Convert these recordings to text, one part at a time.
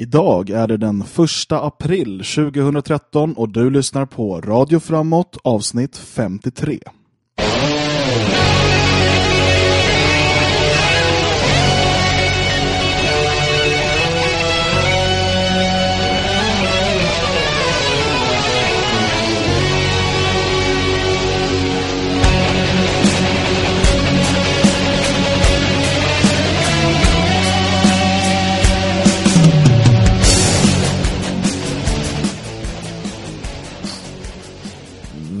Idag är det den 1 april 2013 och du lyssnar på Radio Framåt avsnitt 53.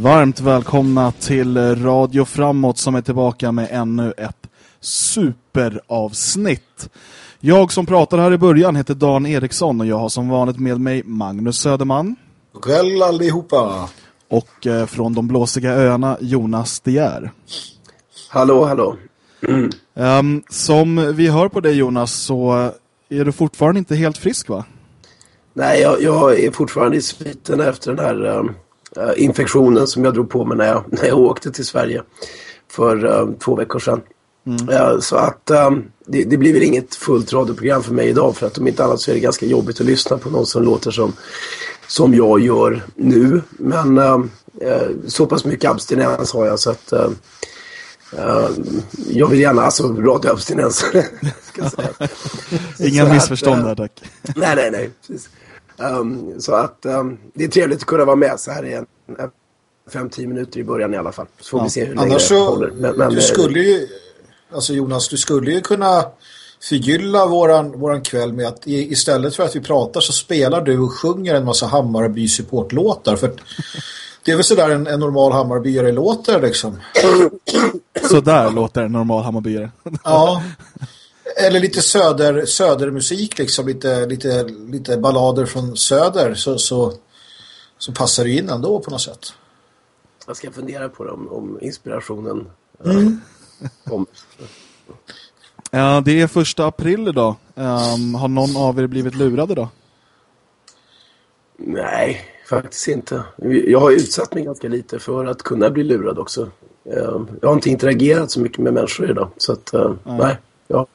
Varmt välkomna till Radio Framåt som är tillbaka med ännu ett superavsnitt. Jag som pratar här i början heter Dan Eriksson och jag har som vanligt med mig Magnus Söderman. God kväll allihopa. Och eh, från de blåsiga öarna Jonas Dier. Hallå, hallå. Mm. Um, som vi hör på dig Jonas så är du fortfarande inte helt frisk va? Nej, jag, jag är fortfarande i sviten efter den här... Um infektionen som jag drog på mig när jag, när jag åkte till Sverige för uh, två veckor sedan. Mm. Uh, så att um, det, det, blir väl inget fullt radioprogram för mig idag för att om inte annat så är det ganska jobbigt att lyssna på någon som låter som, som jag gör nu. Men så pass mycket abstinens har jag så att Uh, jag vill gärna, alltså radioabstinens. Inga missförstånd där tack. nej, nej, nej. Precis. Um, så att um, det är trevligt att kunna vara med så här i en, fem, tio minuter i början i alla fall. Så får ja. vi se hur länge Annars så, håller. Men, men, du skulle ju, alltså Jonas, du skulle ju kunna förgylla våran, våran kväll med att i, istället för att vi pratar så spelar du och sjunger en massa Hammarby supportlåtar för det är väl sådär en, en normal Hammarbyare låter liksom. Sådär låter en normal Hammarbyare. ja. Eller lite söder, södermusik liksom, lite, lite, lite ballader från söder så, så, så passar det in ändå på något sätt. Jag ska fundera på det om, om inspirationen mm. kommer. Ja, det är första april idag. Um, har någon av er blivit lurad idag? Nej, faktiskt inte. Jag har utsatt mig ganska lite för att kunna bli lurad också. Um, jag har inte interagerat så mycket med människor idag. Så att, uh, nej. nej. Jag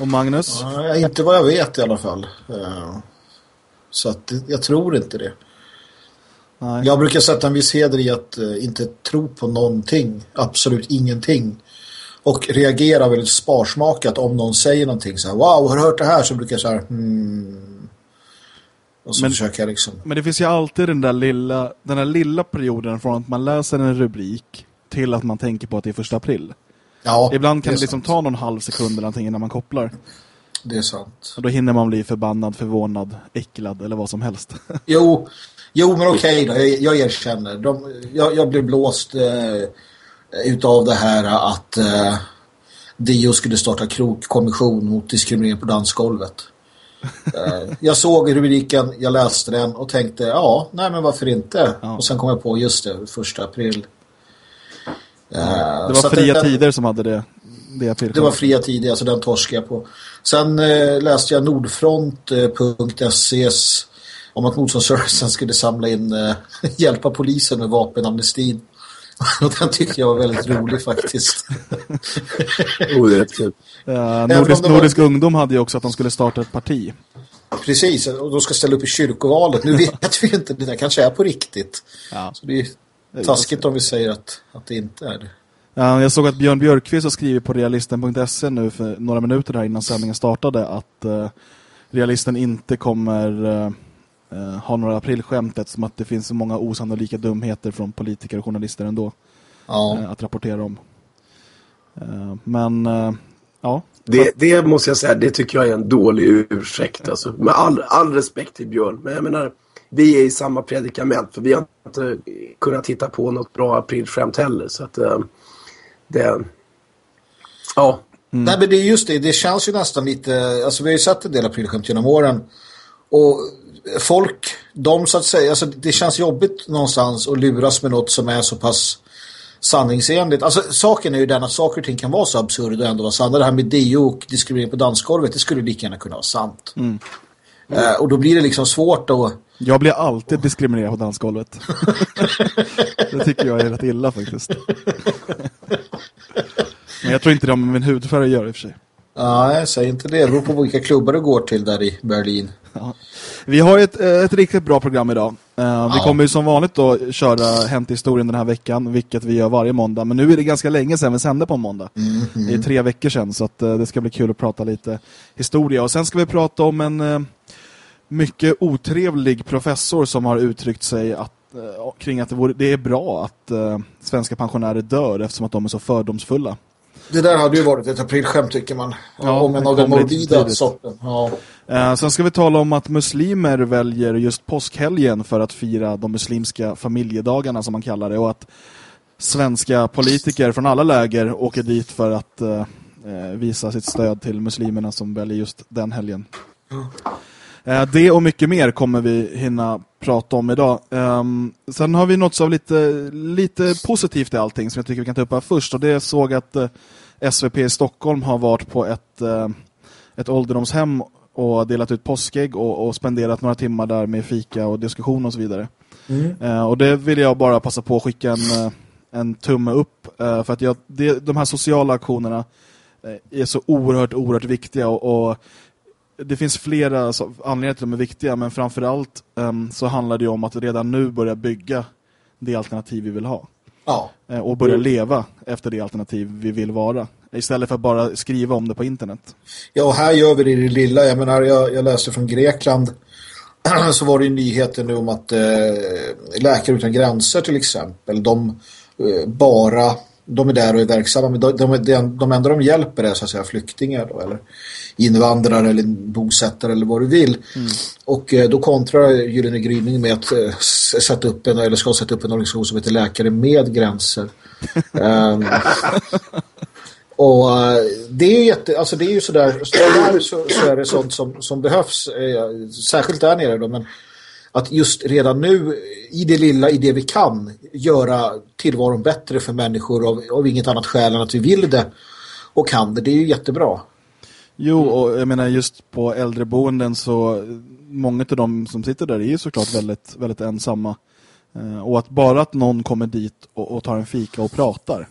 och Magnus? Ja, inte vad jag vet i alla fall. Eh, så att jag tror inte det. Nej. Jag brukar sätta en viss heder i att uh, inte tro på någonting. Absolut ingenting. Och reagera väldigt sparsmakat om någon säger någonting. Så här, wow, har du hört det här? Så brukar jag så här, hmm. Och så men, försöker jag liksom. Men det finns ju alltid den där lilla, den där lilla perioden från att man läser en rubrik till att man tänker på att det är första april. Ja, Ibland kan det, det liksom sant. ta någon halv sekund eller någonting innan man kopplar. Det är sant. Och då hinner man bli förbannad, förvånad, äcklad eller vad som helst. Jo, jo men okej då. Jag, jag erkänner. De, jag, jag blev blåst eh, utav det här att eh, Dio skulle starta krokkommission mot diskriminering på dansgolvet. eh, jag såg rubriken, jag läste den och tänkte, ja, nej men varför inte? Ja. Och sen kom jag på, just det, första april. Eh, det var fria den, tider som hade det. Det, det var fria tider, alltså den torskade jag på. Sen eh, läste jag nordfront.ses eh, om att motståndsrörelsen skulle samla in eh, hjälpa polisen med vapenamnestin. Och den tyckte jag var väldigt rolig faktiskt. oh, det är kul. Ja, Nordisk, var... Nordisk ungdom hade ju också att de skulle starta ett parti. Precis, och de ska ställa upp i kyrkovalet. Nu vet vi inte, det där kanske är på riktigt. Ja. Så det är Taskigt om vi säger att, att det inte är det. Ja, jag såg att Björn Björkqvist har skrivit på realisten.se nu för några minuter här innan sändningen startade att uh, realisten inte kommer uh, uh, ha några aprilskämt som att det finns så många osannolika dumheter från politiker och journalister ändå ja. att rapportera om. men ja. Det, det måste jag säga, det tycker jag är en dålig ursäkt. Alltså. Med all, all respekt till Björn. Men jag menar, vi är i samma predikament. För vi har inte kunnat hitta på något bra aprilskämt heller. Så att uh, det... Ja. Mm. Nej men det är just det, det känns ju nästan lite, alltså vi har ju sett en del aprilskämt genom åren. Och folk, de så att säga, alltså det känns jobbigt någonstans att luras med något som är så pass sanningsenligt. Alltså saken är ju den att saker och ting kan vara så absurda och ändå vara sanna. Det här med Dio och diskriminering på dansgolvet, det skulle lika gärna kunna vara sant. Mm. Uh, och då blir det liksom svårt att jag blir alltid diskriminerad på dansgolvet. det tycker jag är rätt illa faktiskt. Men jag tror inte det har med min hudfärg att göra i och för sig. Nej, säg inte det. Det beror på vilka klubbar du går till där i Berlin. Ja. Vi har ett, ett riktigt bra program idag. Uh, ja. Vi kommer ju som vanligt då köra Hänt historien den här veckan, vilket vi gör varje måndag. Men nu är det ganska länge sedan vi sände på en måndag. Mm -hmm. Det är tre veckor sedan, så att, uh, det ska bli kul att prata lite historia. Och sen ska vi prata om en uh, mycket otrevlig professor som har uttryckt sig att, kring att det, vore, det är bra att svenska pensionärer dör eftersom att de är så fördomsfulla. Det där hade ju varit ett aprilskämt tycker man. Ja, om en av den morbida sorten. Ja. Eh, sen ska vi tala om att muslimer väljer just påskhelgen för att fira de muslimska familjedagarna som man kallar det. Och att svenska politiker från alla läger åker dit för att eh, eh visa sitt stöd till muslimerna som väljer just den helgen. Mm. Eh, det och mycket mer kommer vi hinna prata om idag. Um, sen har vi något av lite, lite positivt i allting som jag tycker vi kan ta upp här först. Och det såg att eh, SVP i Stockholm har varit på ett, uh, ett ålderdomshem och delat ut påskägg och, och spenderat några timmar där med fika och diskussion och så vidare. Mm. Och det vill jag bara passa på att skicka en, en tumme upp. för att jag, det, de här sociala aktionerna är så oerhört, oerhört viktiga och, och det finns flera anledningar till att de är viktiga men framförallt um, så handlar det om att redan nu börja bygga det alternativ vi vill ha. Ja. Uh, och börja leva efter det alternativ vi vill vara. Istället för att bara skriva om det på internet. Ja, och här gör vi det i det lilla. Jag menar, jag, jag läste från Grekland så var det ju nyheter nu om att eh, Läkare utan gränser till exempel, de eh, bara de är där och är verksamma men de, de, de, de enda de hjälper är så att säga flyktingar då, eller invandrare eller bosättare eller vad du vill. Mm. Och eh, då kontrar Gyllene Gryning med att eh, sätta upp en, eller ska sätta upp en organisation som heter Läkare med gränser. um, och uh, det är jätte, alltså det är ju sådär, så, så, så är det sånt som, som behövs, eh, särskilt där nere då, men att just redan nu i det lilla, i det vi kan göra tillvaron bättre för människor av, av inget annat skäl än att vi vill det och kan det, det är ju jättebra. Jo, och jag menar just på äldreboenden så många av de som sitter där är ju såklart väldigt, väldigt ensamma. Eh, och att bara att någon kommer dit och, och tar en fika och pratar.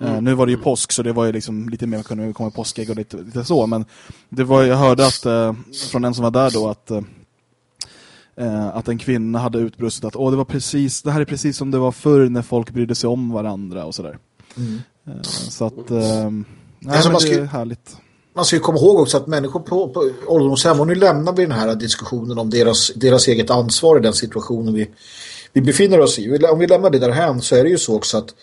Eh, mm. nu var det ju påsk så det var ju liksom lite mer kunde komma påskägg och lite, lite så. Men det var, jag hörde att, eh, från en som var där då att att en kvinna hade utbrustit att Åh, det, var precis, det här är precis som det var förr när folk brydde sig om varandra och sådär. Mm. Så att nej, alltså, det är härligt man ska ju komma ihåg också att människor på, på ålderdomshem, och nu lämnar vi den här diskussionen om deras, deras eget ansvar i den situationen vi, vi befinner oss i. Om vi lämnar det därhän så är det ju så också att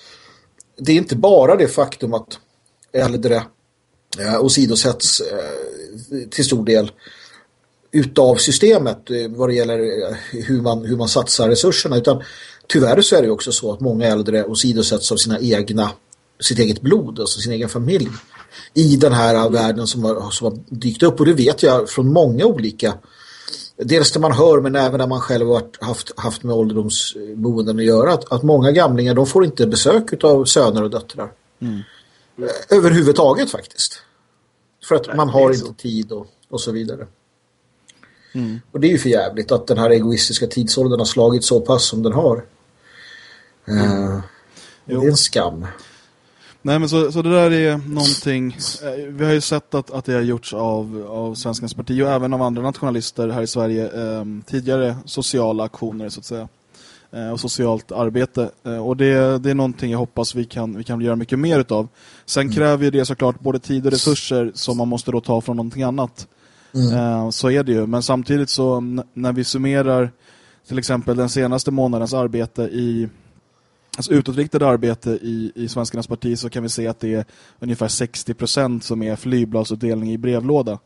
det är inte bara det faktum att äldre eh, åsidosätts eh, till stor del utav systemet eh, vad det gäller eh, hur man, hur man satsar resurserna utan tyvärr så är det också så att många äldre åsidosätts av sina egna sitt eget blod, alltså sin egen familj i den här världen som har, som har dykt upp. Och det vet jag från många olika. Dels det man hör men även när man själv har haft, haft med ålderdomsboenden att göra att, att många gamlingar de får inte besök av söner och döttrar. Mm. överhuvudtaget faktiskt. För att man har inte tid och, och så vidare. Mm. och det är ju för jävligt att den här egoistiska tidsåldern har slagit så pass som den har. Mm. uh, det är en skam Nej men så, så det där är någonting, eh, vi har ju sett att, att det har gjorts av, av Svenskans parti och även av andra nationalister här i Sverige eh, tidigare sociala aktioner så att säga eh, och socialt arbete eh, och det, det är någonting jag hoppas vi kan, vi kan göra mycket mer utav. Sen mm. kräver det såklart både tid och resurser som man måste då ta från någonting annat. Mm. Eh, så är det ju, men samtidigt så när vi summerar till exempel den senaste månadens arbete i alltså utåtriktade arbete i, i Svenskarnas parti så kan vi se att det är ungefär 60% som är flygbladsutdelning i brevlåda.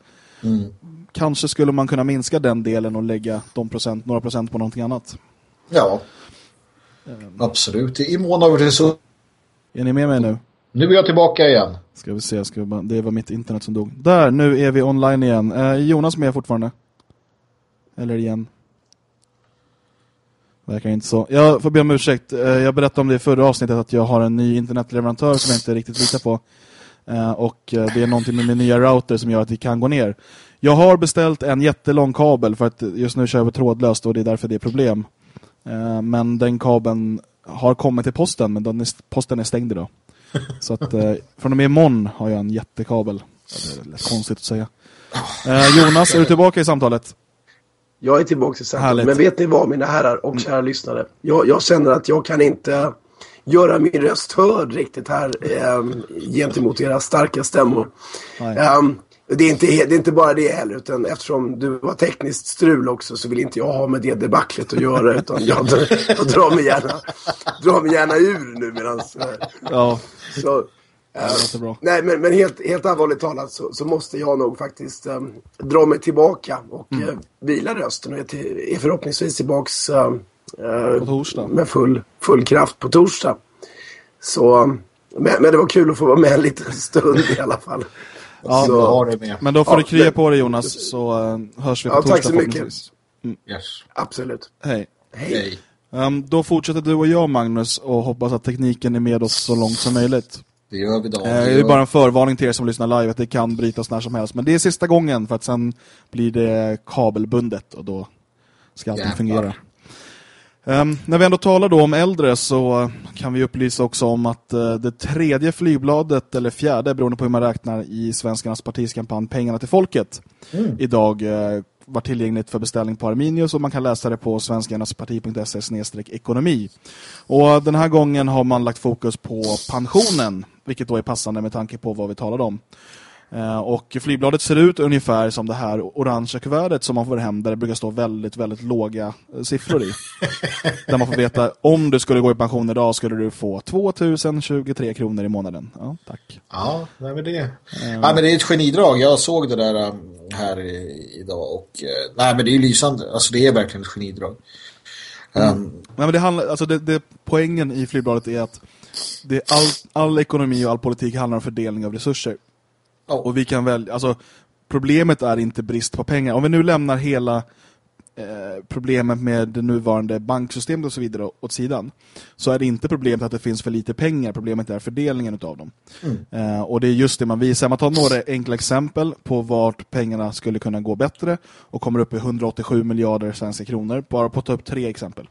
Mm. Kanske skulle man kunna minska den delen och lägga de procent, några procent på någonting annat. Ja, um, absolut. I mån av resurs. Är ni med mig nu? Nu är jag tillbaka igen. Ska vi se, ska vi bara, det var mitt internet som dog. Där, nu är vi online igen. Eh, Jonas med fortfarande? Eller igen? Verkar inte så. Jag får be om ursäkt. Eh, jag berättade om det i förra avsnittet att jag har en ny internetleverantör som jag inte riktigt litar på. Eh, och eh, det är någonting med min nya router som gör att det kan gå ner. Jag har beställt en jättelång kabel för att just nu kör jag trådlöst och det är därför det är problem. Men den kabeln har kommit till posten men posten är stängd idag. Så att från och med imorgon har jag en jättekabel. Det är konstigt att säga. Jonas, är du tillbaka i samtalet? Jag är tillbaka i. Härligt. Men vet ni vad mina herrar och kära lyssnare? Jag, jag känner att jag kan inte göra min röst hörd riktigt här eh, gentemot era starka stämmor. Ehm, det, är inte, det är inte bara det heller, utan eftersom du var tekniskt strul också så vill inte jag ha med det debaclet att göra. Utan jag, jag drar, mig gärna, drar mig gärna ur nu medan... Ja, Så, det låter bra. Nej, men, men helt, helt allvarligt talat så, så måste jag nog faktiskt um, dra mig tillbaka och Mm. uh, vila rösten och är, till, är förhoppningsvis tillbaks uh, På torsdag. med full, full kraft på torsdag. Så, um, men, men det var kul att få vara med en liten stund i alla fall. Ja, Så har det med. Men då får Ja, du krya men- på dig Jonas så eh, hörs vi på Ja, torsdag tack så mycket. förhoppningsvis. Yes. Absolut. Hej. Hej. Ehm, då fortsätter du och jag Magnus och hoppas att tekniken är med oss så långt som möjligt. Det gör vi då. Eh, det är bara en förvarning till er som lyssnar live att det kan brytas när som helst. Men det är sista gången för att sen blir det kabelbundet och då ska allting Jävlar. fungera. Ehm, när vi ändå talar då om äldre så kan vi upplysa också om att eh, det tredje flygbladet, eller fjärde beroende på hur man räknar i Svenskarnas partis kampanj Pengarna till folket, idag eh, var tillgängligt för beställning på Arminius och man kan läsa det på svenskarnasparti.se ekonomi. Och den här gången har man lagt fokus på pensionen, vilket då är passande med tanke på vad vi talade om. Eh, Och flygbladet ser ut ungefär som det här orangea kuvertet som man får hem där det brukar stå väldigt, väldigt låga eh, siffror i. där man får veta om du skulle gå i pension idag skulle du få 2023 kronor i månaden. Ja, tack. Ja, nej, men det, ja, men det är ett genidrag. Jag såg det där um, här idag och nej, men det är lysande. Alltså det är verkligen ett genidrag. Um, Nej, men det handlar, alltså det, det, poängen i flygbladet är att det, all, all ekonomi och all politik handlar om fördelning av resurser. ja. Och vi kan väl, alltså problemet är inte brist på pengar. Om vi nu lämnar hela eh, problemet med det nuvarande banksystemet och så vidare åt sidan så är det inte problemet att det finns för lite pengar. Problemet är fördelningen utav dem. Eh, och det är just det man visar. Man tar några enkla exempel på vart pengarna skulle kunna gå bättre och kommer upp i 187 miljarder svenska kronor. Bara på att ta upp tre exempel.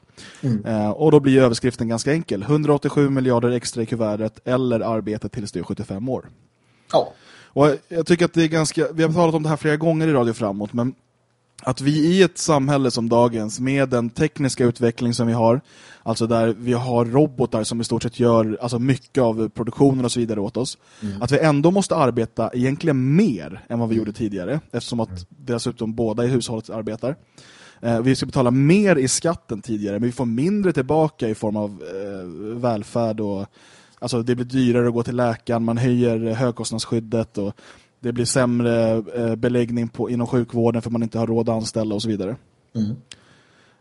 Eh, och då blir överskriften ganska enkel. 187 miljarder extra i kuvertet eller arbete tills du är 75 år. ja. Och jag- jag tycker att det är ganska, vi har talat om det här flera gånger i Radio Framåt, men att vi i ett samhälle som dagens med den tekniska utveckling som vi har, alltså där vi har robotar som i stort sett gör alltså mycket av produktionen och så vidare åt oss, att vi ändå måste arbeta egentligen mer än vad vi gjorde tidigare, eftersom att dessutom båda i hushållet arbetar. Eh, vi ska betala mer i skatt än tidigare, men vi får mindre tillbaka i form av eh, välfärd och Alltså det blir dyrare att gå till läkaren, man höjer högkostnadsskyddet och det blir sämre eh, beläggning på, inom sjukvården för man inte har råd att anställa och så vidare. Mm.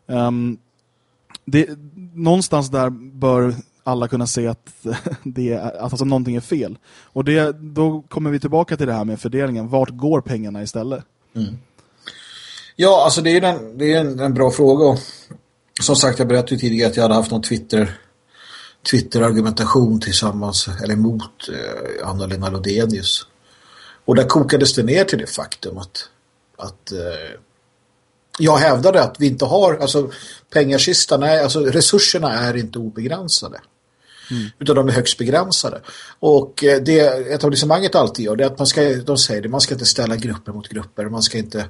Ehm, det, någonstans där bör alla kunna se att, det är, att alltså någonting är fel. Och det, då kommer vi tillbaka till det här med fördelningen. Vart går pengarna istället? Ja, alltså det är, en, det är en, en bra fråga. Och som sagt, jag berättade tidigare att jag hade haft någon Twitter Twitter-argumentation tillsammans, eller mot eh, Anna-Lena Lodenius. Och där kokades det ner till det faktum att, att eh, jag hävdade att vi inte har, alltså pengarkistan är, alltså resurserna är inte obegränsade. Utan de är högst begränsade. Och eh, det etablissemanget alltid gör det är att man ska, de säger det, man ska inte ställa grupper mot grupper, man ska inte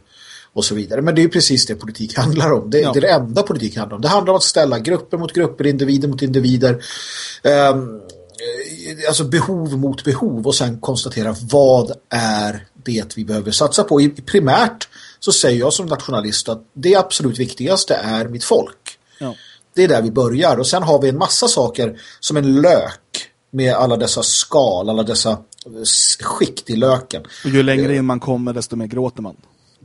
och så vidare. Men det är ju precis det politik handlar om. Det, Ja. det är det enda politik handlar om. Det handlar om att ställa grupper mot grupper, individer mot individer. Eh, alltså behov mot behov och sen konstatera vad är det vi behöver satsa på. I, primärt så säger jag som nationalist att det absolut viktigaste är mitt folk. Ja. Det är där vi börjar. Och sen har vi en massa saker som en lök med alla dessa skal, alla dessa eh, skikt i löken. Och ju längre in man kommer desto mer gråter man.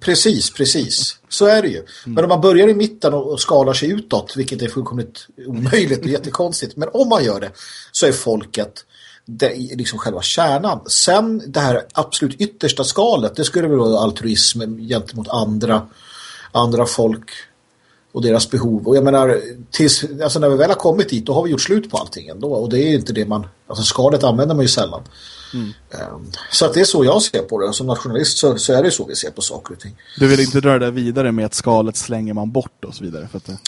Precis, precis. Så är det ju. Men om man börjar i mitten och, och skalar sig utåt, vilket är fullkomligt omöjligt och jättekonstigt, men om man gör det så är folket det är liksom själva kärnan. Sen det här absolut yttersta skalet, det skulle vara altruism gentemot andra, andra folk och deras behov. Och jag menar, tills, alltså när vi väl har kommit dit, då har vi gjort slut på allting ändå. Och det är inte det man, alltså skalet använder man ju sällan. Ehm, Så att det är så jag ser på det. Som nationalist så, så är det så vi ser på saker och ting. Du vill inte dra det vidare med att skalet slänger man bort och så vidare. För att det...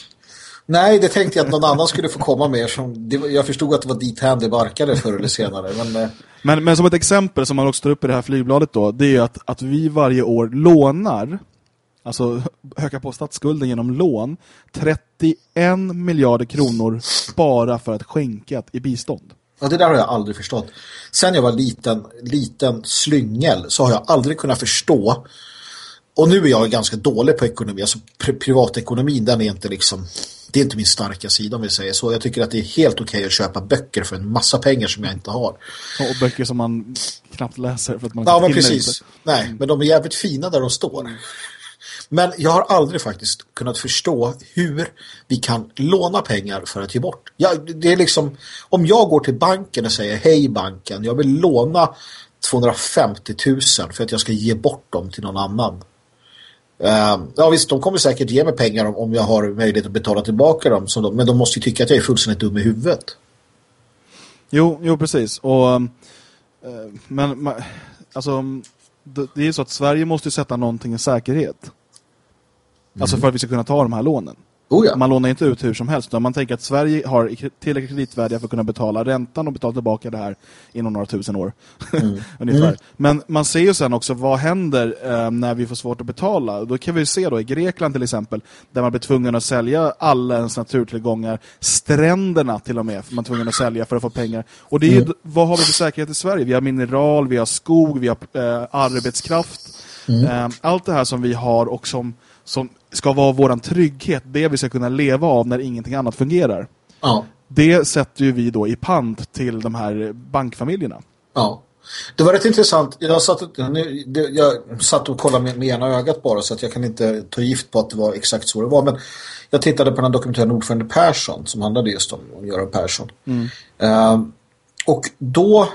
Nej, det tänkte jag att någon annan skulle få komma med. Som, det, jag förstod att det var dit det barkade förr eller senare. Men, eh, men, men som ett exempel som man också tar upp i det här flygbladet då, det är att, att vi varje år lånar, alltså ökar på statsskulden genom lån, 31 miljarder kronor bara för att skänka i bistånd. Ja, det där har jag aldrig förstått. Sen jag var liten, liten slyngel så har jag aldrig kunnat förstå och nu är jag ganska dålig på ekonomi, alltså pri privatekonomin den är inte liksom det är inte min starka sida om vi säger så. Jag tycker att det är helt okej okay att köpa böcker för en massa pengar som jag inte har. Och böcker som man knappt läser för att man Ja, men precis. Inte. Nej, men de är jävligt fina där de står. Men jag har aldrig faktiskt kunnat förstå hur vi kan låna pengar för att ge bort. Ja, det är liksom, om jag går till banken och säger hej banken, jag vill låna 250 000 för att jag ska ge bort dem till någon annan. Uh, ja visst, de kommer säkert ge mig pengar om, om jag har möjlighet att betala tillbaka dem. Så de, men de måste ju tycka att jag är fullständigt dum i huvudet. Jo, jo precis. Och, uh, men alltså, det, det är så att Sverige måste sätta någonting i säkerhet. Mm. Alltså för att vi ska kunna ta de här lånen. Oh ja. Man lånar inte ut hur som helst. Man tänker att Sverige har tillräckligt kreditvärdiga för att kunna betala räntan och betala tillbaka det här inom några tusen år. Mm. Ungefär. Mm. Men man ser ju sen också vad händer eh, när vi får svårt att betala. Då kan vi se då i Grekland till exempel där man blir tvungen att sälja alla ens naturtillgångar. Stränderna till och med för man är tvungen att sälja för att få pengar. Och det är ju, mm. vad har vi för säkerhet i Sverige? Vi har mineral, vi har skog, vi har eh, arbetskraft. Mm. Eh, allt det här som vi har och som som ska vara våran trygghet, det vi ska kunna leva av när ingenting annat fungerar. Ja. Det sätter ju vi då i pant till de här bankfamiljerna. Ja. Det var rätt intressant. Jag satt, jag satt och kollade med, med ena ögat bara så att jag kan inte ta gift på att det var exakt så det var. Men jag tittade på den dokumentären Ordförande Persson som handlade just om, om Göran Persson. Mm. Uh, och då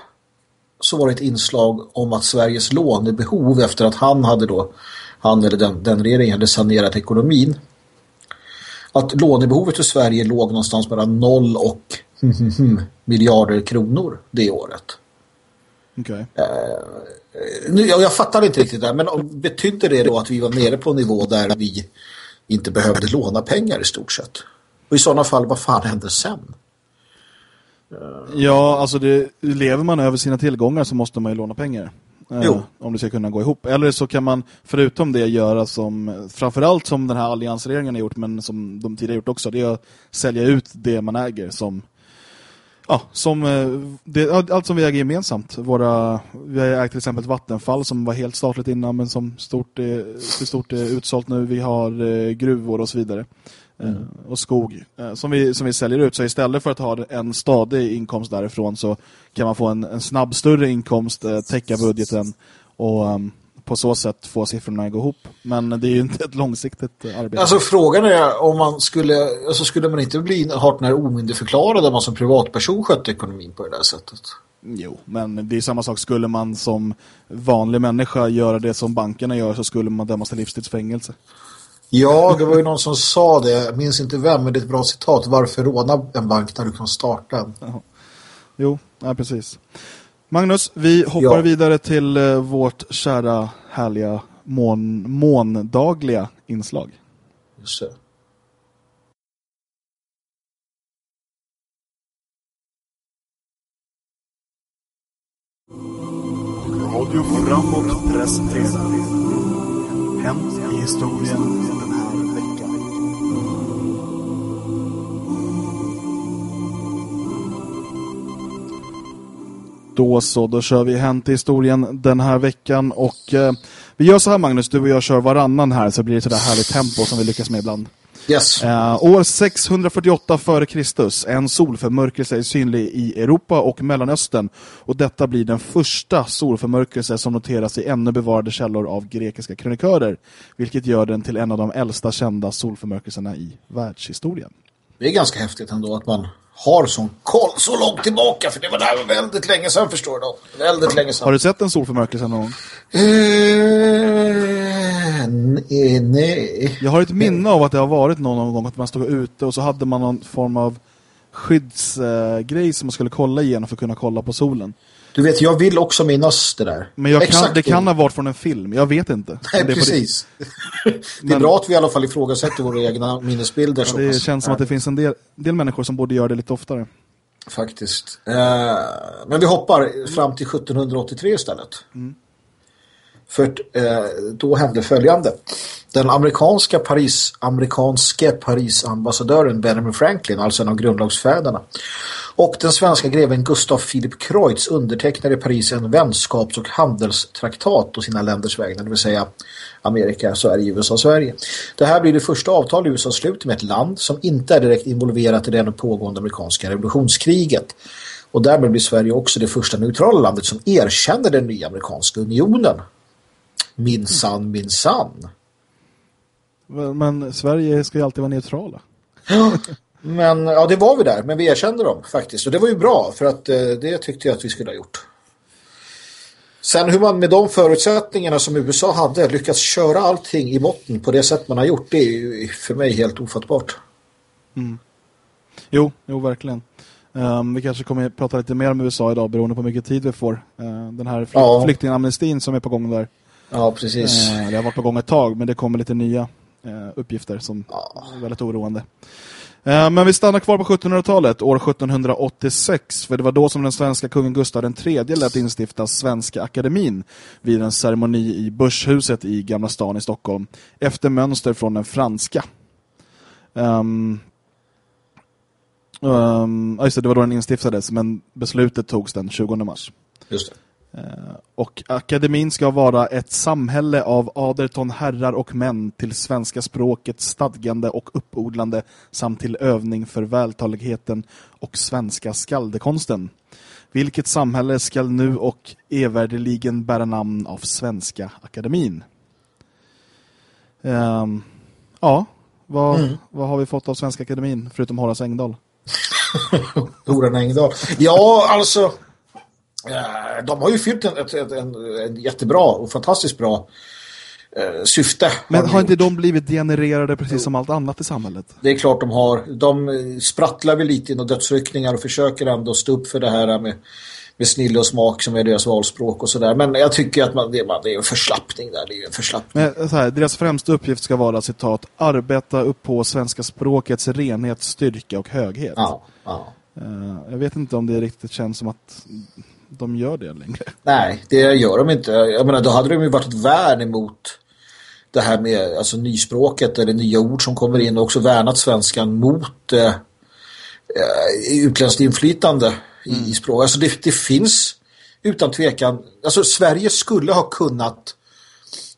så var det ett inslag om att Sveriges lånebehov efter att han hade då han eller den, den regeringen hade sanerat ekonomin. Att lånebehovet i Sverige låg någonstans mellan 0 och miljarder kronor det året. Okay. Eh, nu, jag, jag fattar inte riktigt det, men betydde det då att vi var nere på en nivå där vi inte behövde låna pengar i stort sett? Och i sådana fall, vad fan hände sen? Ja, alltså det, lever man över sina tillgångar så måste man ju låna pengar. Jo. Om det ska kunna gå ihop. Eller så kan man förutom det göra som framförallt som den här alliansregeringen har gjort men som de tidigare gjort också. Det är att sälja ut det man äger som Ja, som eh, det, allt som vi äger gemensamt. Våra, vi har ägt till exempel Vattenfall som var helt statligt innan men som stort till stort är utsålt nu. Vi har eh, gruvor och så vidare. Mm. och skog eh, som vi, som vi säljer ut. Så istället för att ha en stadig inkomst därifrån så kan man få en, en snabb större inkomst, eh, täcka budgeten och um, på så sätt få siffrorna att gå ihop. Men det är ju inte ett långsiktigt arbete. Alltså frågan är om man skulle, alltså skulle man inte bli hart när omyndigförklarad om man som privatperson skötte ekonomin på det där sättet? Jo, men det är samma sak. Skulle man som vanlig människa göra det som bankerna gör så skulle man dömas till livstidsfängelse. Ja, det var ju någon som sa det. Jag minns inte vem, men det är ett bra citat. Varför råna en bank när du kan starta en? Ja. Jo, ja, precis. Magnus, vi hoppar ja. vidare till uh, vårt kära, härliga, mån, måndagliga inslag. Just det. Radio Framåt presenterar Hänt i historien den här veckan. Då så, då kör vi Hänt i historien den här veckan och eh, vi gör så här Magnus, du och jag kör varannan här så blir det sådär härligt tempo som vi lyckas med ibland. Yes. Uh, år 648 före Kristus. En solförmörkelse är synlig i Europa och Mellanöstern. Och detta blir den första solförmörkelse som noteras i ännu bevarade källor av grekiska kronikörer. Vilket gör den till en av de äldsta kända solförmörkelserna i världshistorien. Det är ganska häftigt ändå att man har sån koll så långt tillbaka för det var där väldigt länge sedan förstår du. Väldigt länge sedan. Har du sett en solförmörkelse någon gång? Uh, nej. Jag har ett minne av att det har varit någon gång att man stod ute och så hade man någon form av skyddsgrej som man skulle kolla igenom för att kunna kolla på solen. Du vet, jag vill också minnas det där. Men jag kan, det kan ha varit från en film, jag vet inte. Nej, det precis. det är Men- bra att vi i alla fall ifrågasätter våra egna minnesbilder. så Det, det känns som att det finns en del, del människor som borde göra det lite oftare. Faktiskt. Eh, men vi hoppar fram till 1783 istället. För eh, då hände följande. Den amerikanska Paris, amerikanske Paris-ambassadören Benjamin Franklin, alltså en av grundlagsfäderna, och den svenska greven Gustav Philip Kreutz undertecknade i Paris en vänskaps- och handelstraktat på sina länders vägnar, det vill säga Amerika, Sverige, USA, Sverige. Det här blir det första avtal USA sluter med ett land som inte är direkt involverat i det ännu pågående amerikanska revolutionskriget. Och därmed blir Sverige också det första neutrala landet som erkänner den nya amerikanska unionen. Minsann, minsann. Men Sverige ska ju alltid vara neutrala. Men ja, det var vi där. Men vi erkände dem faktiskt. Och det var ju bra för att eh, det tyckte jag att vi skulle ha gjort. Sen hur man med de förutsättningarna som USA hade lyckats köra allting i botten på det sätt man har gjort, det är ju för mig helt ofattbart. Jo, jo verkligen. Ehm, vi kanske kommer att prata lite mer om USA idag beroende på hur mycket tid vi får. Ehm, den här flykt, Ja. flyktingamnestin som är på gång där. Ja, precis. Eh, det har varit på gång ett tag men det kommer lite nya eh, uppgifter som Ja. är väldigt oroande. Eh, men vi stannar kvar på 1700-talet, år 1786, för det var då som den svenska kungen Gustav III lät instifta Svenska akademin vid en ceremoni i Börshuset i Gamla stan i Stockholm, efter mönster från den franska. Um, um, just det, det var då den instiftades, men beslutet togs den 20 mars. Just det. Och akademin ska vara ett samhälle av aderton herrar och män till svenska språkets stadgande och uppodlande samt till övning för vältaligheten och svenska skaldekonsten. Vilket samhälle skall nu och evärdeligen bära namn av Svenska akademin? Ehm, ja, vad, vad har vi fått av Svenska akademin förutom Horace Engdahl? Oran Engdahl. Ja, alltså eh, de har ju fyllt en, ett, ett, en, en jättebra och fantastiskt bra eh, syfte. Men de har inte de blivit degenererade precis som allt annat i samhället? Det är klart de har. De eh, sprattlar väl lite i några dödsryckningar och försöker ändå stå upp för det här med, med snille och smak som är deras valspråk och sådär. Men jag tycker att man, det, man, det är en förslappning där. Det är en förslappning. Men, så här, deras främsta uppgift ska vara citat arbeta upp på svenska språkets renhet, styrka och höghet. Ja, ja. Eh, jag vet inte om det riktigt känns som att de gör det längre. Nej, det gör de inte. Jag menar, då hade de ju varit ett värn emot det här med alltså, nyspråket eller nya ord som kommer in och också värnat svenskan mot eh, eh, utländskt inflytande i, i språk. Alltså det, det finns utan tvekan, alltså Sverige skulle ha kunnat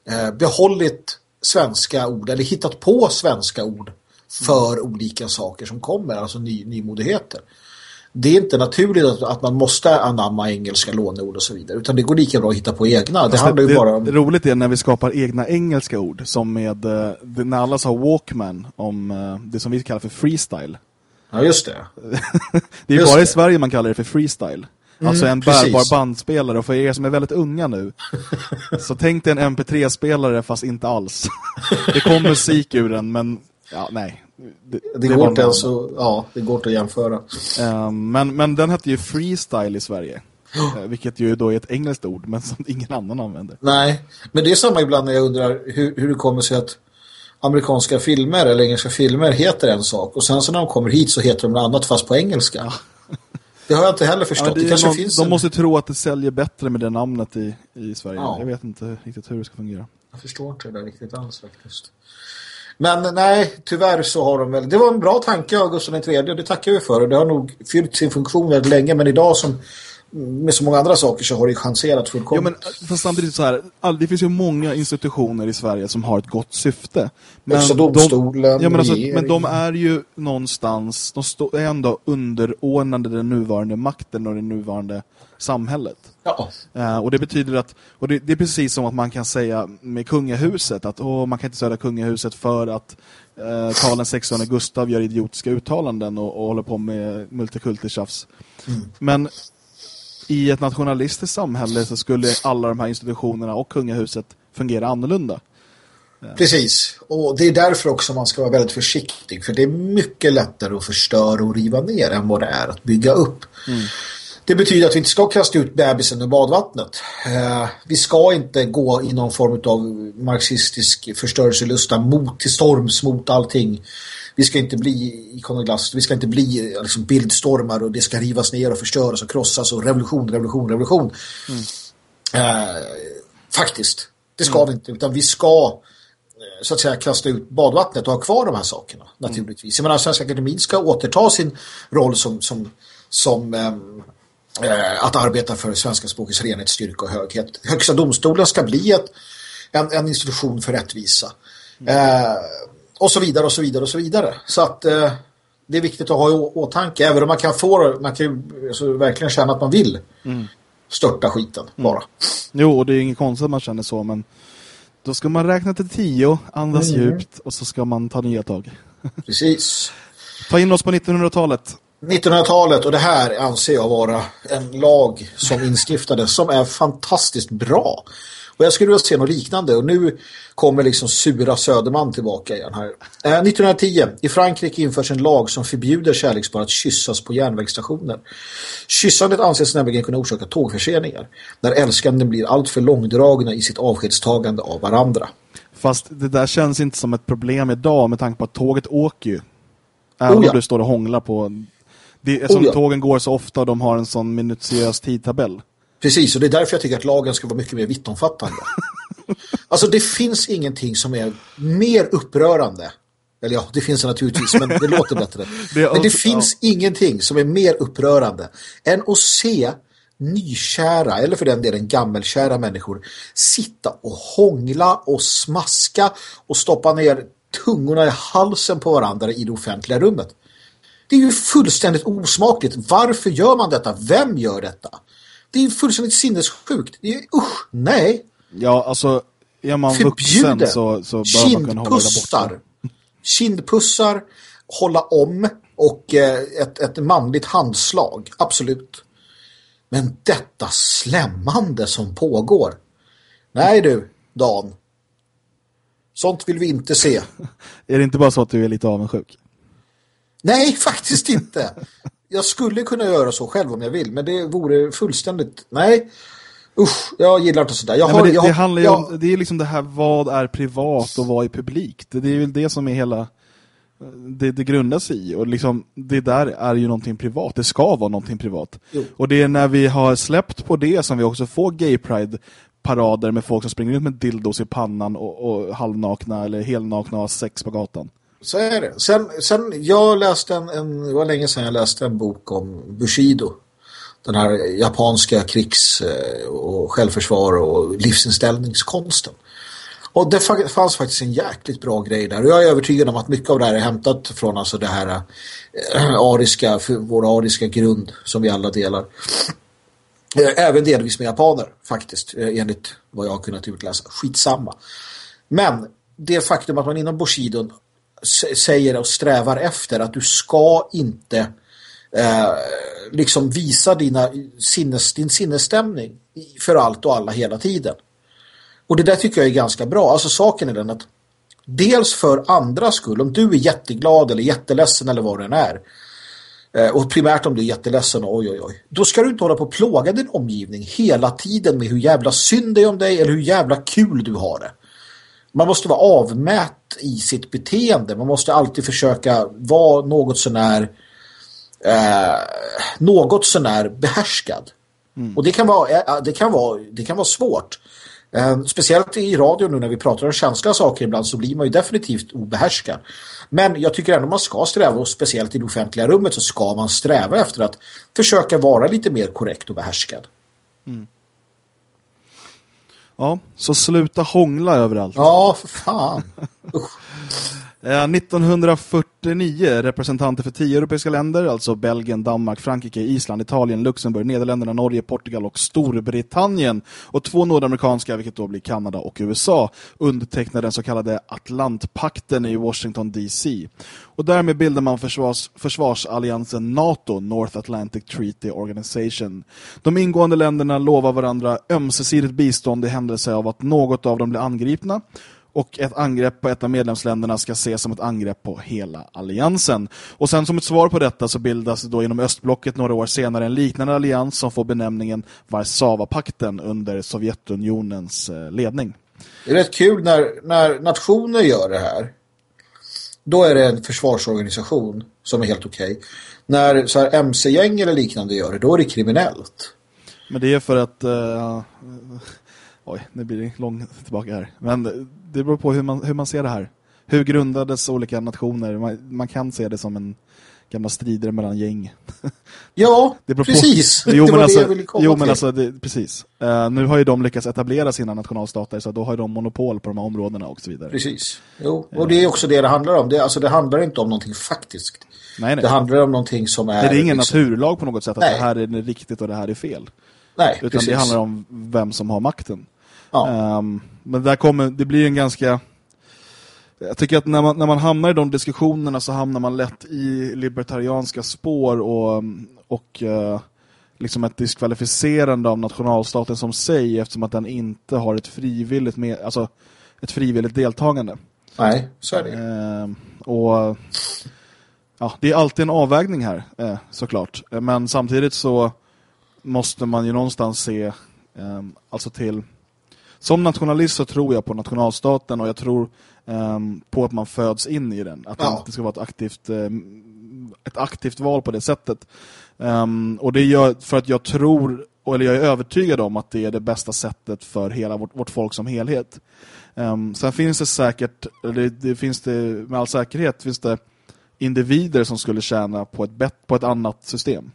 eh, behållit svenska ord eller hittat på svenska ord för olika saker som kommer, alltså ny, nymodigheter. Det är inte naturligt att, att man måste anamma engelska låneord och så vidare, utan det går lika bra att hitta på egna. Det Fast handlar ju det, bara om... det roligt är när vi skapar egna engelska ord som med eh, när alla sa Walkman om eh, det som vi kallar för freestyle. Ja, just det. Det är ju Just bara i det. Sverige man kallar det för freestyle. Alltså en precis. bärbar bandspelare och för er som är väldigt unga nu så tänk dig en MP3-spelare fast inte alls. Det kom musik ur den men ja, nej. Det, det går var inte en ens att, ja, det går inte att jämföra. Ehm, men, men den hette ju freestyle i Sverige. Eh, vilket ju då är ett engelskt ord men som ingen annan använder. Nej, men det är samma ibland när jag undrar hur, hur det kommer sig att amerikanska filmer eller engelska filmer heter en sak och sen så när de kommer hit så heter de något annat fast på engelska. Det har jag inte heller Ja, förstått. det det är kanske någon, finns de en... måste tro att det säljer bättre med det namnet i, i Sverige. Ja. Jag vet inte riktigt hur det ska fungera. Jag förstår inte det där riktigt alls faktiskt. Men nej, tyvärr så har de väl... Det var en bra tanke av Gustav III det tackar vi för. Det har nog fyllt sin funktion väldigt länge. Men idag som med så många andra saker så har det chanserat Ja, fullkomligt. men fast samtidigt så här, all, det finns ju många institutioner i Sverige som har ett gott syfte. Högsta domstolen, de, ja, men, alltså, men de är ju någonstans, de är ändå underordnade den nuvarande makten och det nuvarande samhället. Ja, Eh, och det betyder att, och det, det är precis som att man kan säga med kungahuset att åh, man kan inte stödja kungahuset för att eh, Karl den 16 Gustav gör idiotiska uttalanden och, och håller på med multikulturtjafs. Men i ett nationalistiskt samhälle så skulle alla de här institutionerna och kungahuset fungera annorlunda. Precis, och det är därför också man ska vara väldigt försiktig. För det är mycket lättare att förstöra och riva ner än vad det är att bygga upp. Mm. Det betyder att vi inte ska kasta ut bebisen ur badvattnet. Eh, vi ska inte gå i någon form av marxistisk förstörelselusta mot till storms mot allting. Vi ska inte bli ikonoglass, vi ska inte bli liksom, bildstormar och det ska rivas ner och förstöras och krossas och revolution, revolution, revolution. Mm. Eh, faktiskt, det ska mm. vi inte. Utan vi ska eh, så att säga kasta ut badvattnet och ha kvar de här sakerna naturligtvis. Jag menar, Svenska Akademin ska återta sin roll som, som, som ähm, eh, att arbeta för svenska språkets renhet, styrka och höghet. Högsta domstolen ska bli ett, en, en institution för rättvisa. Eh, och så vidare och så vidare och så vidare. Så att eh, det är viktigt att ha i åtanke. Även om man kan få man kan ju alltså, verkligen känna att man vill mm. störta skiten mm. bara. Jo, och det är inget konstigt att man känner så, men då ska man räkna till tio, andas mm. djupt och så ska man ta nya tag. Precis. Ta in oss på 1900-talet. 1900-talet och det här anser jag vara en lag som instiftades som är fantastiskt bra. Och jag skulle vilja se något liknande och nu kommer liksom sura Söderman tillbaka igen här. Eh, 1910 i Frankrike införs en lag som förbjuder kärlekspar att kyssas på järnvägsstationer. Kyssandet anses nämligen kunna orsaka tågförseningar när älskanden blir alltför långdragna i sitt avskedstagande av varandra. Fast det där känns inte som ett problem idag med tanke på att tåget åker ju. Även oh ja. om du står och hånglar på det, som oh ja. tågen går så ofta och de har en sån minutiös tidtabell. Precis, och det är därför jag tycker att lagen ska vara mycket mer vittomfattande. alltså det finns ingenting som är mer upprörande. Eller ja, det finns det naturligtvis, men det låter bättre. det men det finns ja. ingenting som är mer upprörande än att se nykära, eller för den delen gammelkära människor sitta och hångla och smaska och stoppa ner tungorna i halsen på varandra i det offentliga rummet. Det är ju fullständigt osmakligt. Varför gör man detta? Vem gör detta? Det är ju fullständigt sinnessjukt. Det är, usch, nej. Ja, alltså är man Förbjude. vuxen så, så bör man kunna hålla borta. Kindpussar, hålla om och eh, ett, ett manligt handslag. Absolut. Men detta slämmande som pågår. Nej du, Dan. Sånt vill vi inte se. är det inte bara så att du är lite avundsjuk? Nej, faktiskt inte. Jag skulle kunna göra så själv om jag vill, men det vore fullständigt... Nej, usch, jag gillar inte sådär. Jag har, det, jag, det handlar jag... om, det är liksom det här, vad är privat och vad är publikt? Det, det är väl det som är hela... Det, det grundas i och liksom, det där är ju någonting privat. Det ska vara någonting privat. Jo. Och det är när vi har släppt på det som vi också får gay pride parader med folk som springer ut med dildos i pannan och, och halvnakna eller helnakna och har sex på gatan. Så är det. Sen, sen jag läste en, en, det var länge sedan jag läste en bok om Bushido. Den här japanska krigs- eh, och självförsvar och livsinställningskonsten. Och det fanns faktiskt en jäkligt bra grej där. Och jag är övertygad om att mycket av det här är hämtat från alltså det här äh, ariska, vår ariska grund som vi alla delar. Eh, även delvis med japaner faktiskt, enligt vad jag har kunnat utläsa. Skitsamma. Men det faktum att man inom Bushidon säger och strävar efter att du ska inte eh, liksom visa dina sinnes, din sinnesstämning för allt och alla hela tiden. Och det där tycker jag är ganska bra. Alltså saken är den att dels för andra skull, om du är jätteglad eller jätteledsen eller vad den är eh, och primärt om du är jätteledsen oj oj oj, då ska du inte hålla på att plåga din omgivning hela tiden med hur jävla synd det är om dig eller hur jävla kul du har det man måste vara avmätt i sitt beteende. Man måste alltid försöka vara något sånär eh, något sånär behärskad. Mm. Och det kan vara, eh, det kan vara, det kan vara svårt. Eh, speciellt i radio nu när vi pratar om känsliga saker ibland så blir man ju definitivt obehärskad. Men jag tycker ändå man ska sträva, och speciellt i det offentliga rummet så ska man sträva efter att försöka vara lite mer korrekt och behärskad. Mm. Ja, så sluta hångla överallt. Ja, för fan. Eh, 1949 representanter för tio europeiska länder, alltså Belgien, Danmark, Frankrike, Island, Italien, Luxemburg, Nederländerna, Norge, Portugal och Storbritannien och två nordamerikanska, vilket då blir Kanada och USA, undertecknade den så kallade Atlantpakten i Washington DC. Och därmed bildar man försvars, försvarsalliansen NATO, North Atlantic Treaty Organization. De ingående länderna lovar varandra ömsesidigt bistånd i händelse av att något av dem blir angripna och ett angrepp på ett av medlemsländerna ska ses som ett angrepp på hela alliansen. Och sen som ett svar på detta så bildas då inom östblocket några år senare en liknande allians som får benämningen Warszawapakten under Sovjetunionens eh, ledning. Det är rätt kul när, när nationer gör det här. Då är det en försvarsorganisation som är helt okej. Okay. När så här MC-gäng eller liknande gör det, då är det kriminellt. Men det är för att... Uh, oj, nu blir det långt tillbaka här. Men det beror på hur man, hur man ser det här. Hur grundades olika nationer? Man, man kan se det som en gamla strider mellan gäng. Ja, precis. På. Jo, men alltså, jo, men alltså det, precis. Uh, nu har ju de lyckats etablera sina nationalstater så då har de monopol på de här områdena och så vidare. Precis. Jo, och det är också det det handlar om. Det, alltså, det handlar inte om någonting faktiskt. Nej, nej. Det handlar om någonting som är... Det är ingen liksom... naturlag på något sätt att nej. det här är riktigt och det här är fel. Nej, Utan precis. det handlar om vem som har makten. Ja. Um, men där kommer, det blir en ganska... Jag tycker att när man, när man hamnar i de diskussionerna så hamnar man lätt i libertarianska spår och, och uh, liksom ett diskvalificerande av nationalstaten som sig eftersom att den inte har ett frivilligt, med, alltså ett frivilligt deltagande. Nej, så är det. Uh, och ja, det är alltid en avvägning här, eh, såklart. Men samtidigt så måste man ju någonstans se eh, alltså till som nationalist så tror jag på nationalstaten och jag tror um, på att man föds in i den. Att ja. det inte ska vara ett aktivt, um, ett aktivt val på det sättet. Um, och det gör för att jag tror, eller jag är övertygad om att det är det bästa sättet för hela vårt, vårt folk som helhet. Um, sen finns det säkert, det, det, finns det med all säkerhet finns det individer som skulle tjäna på ett, bet, på ett annat system.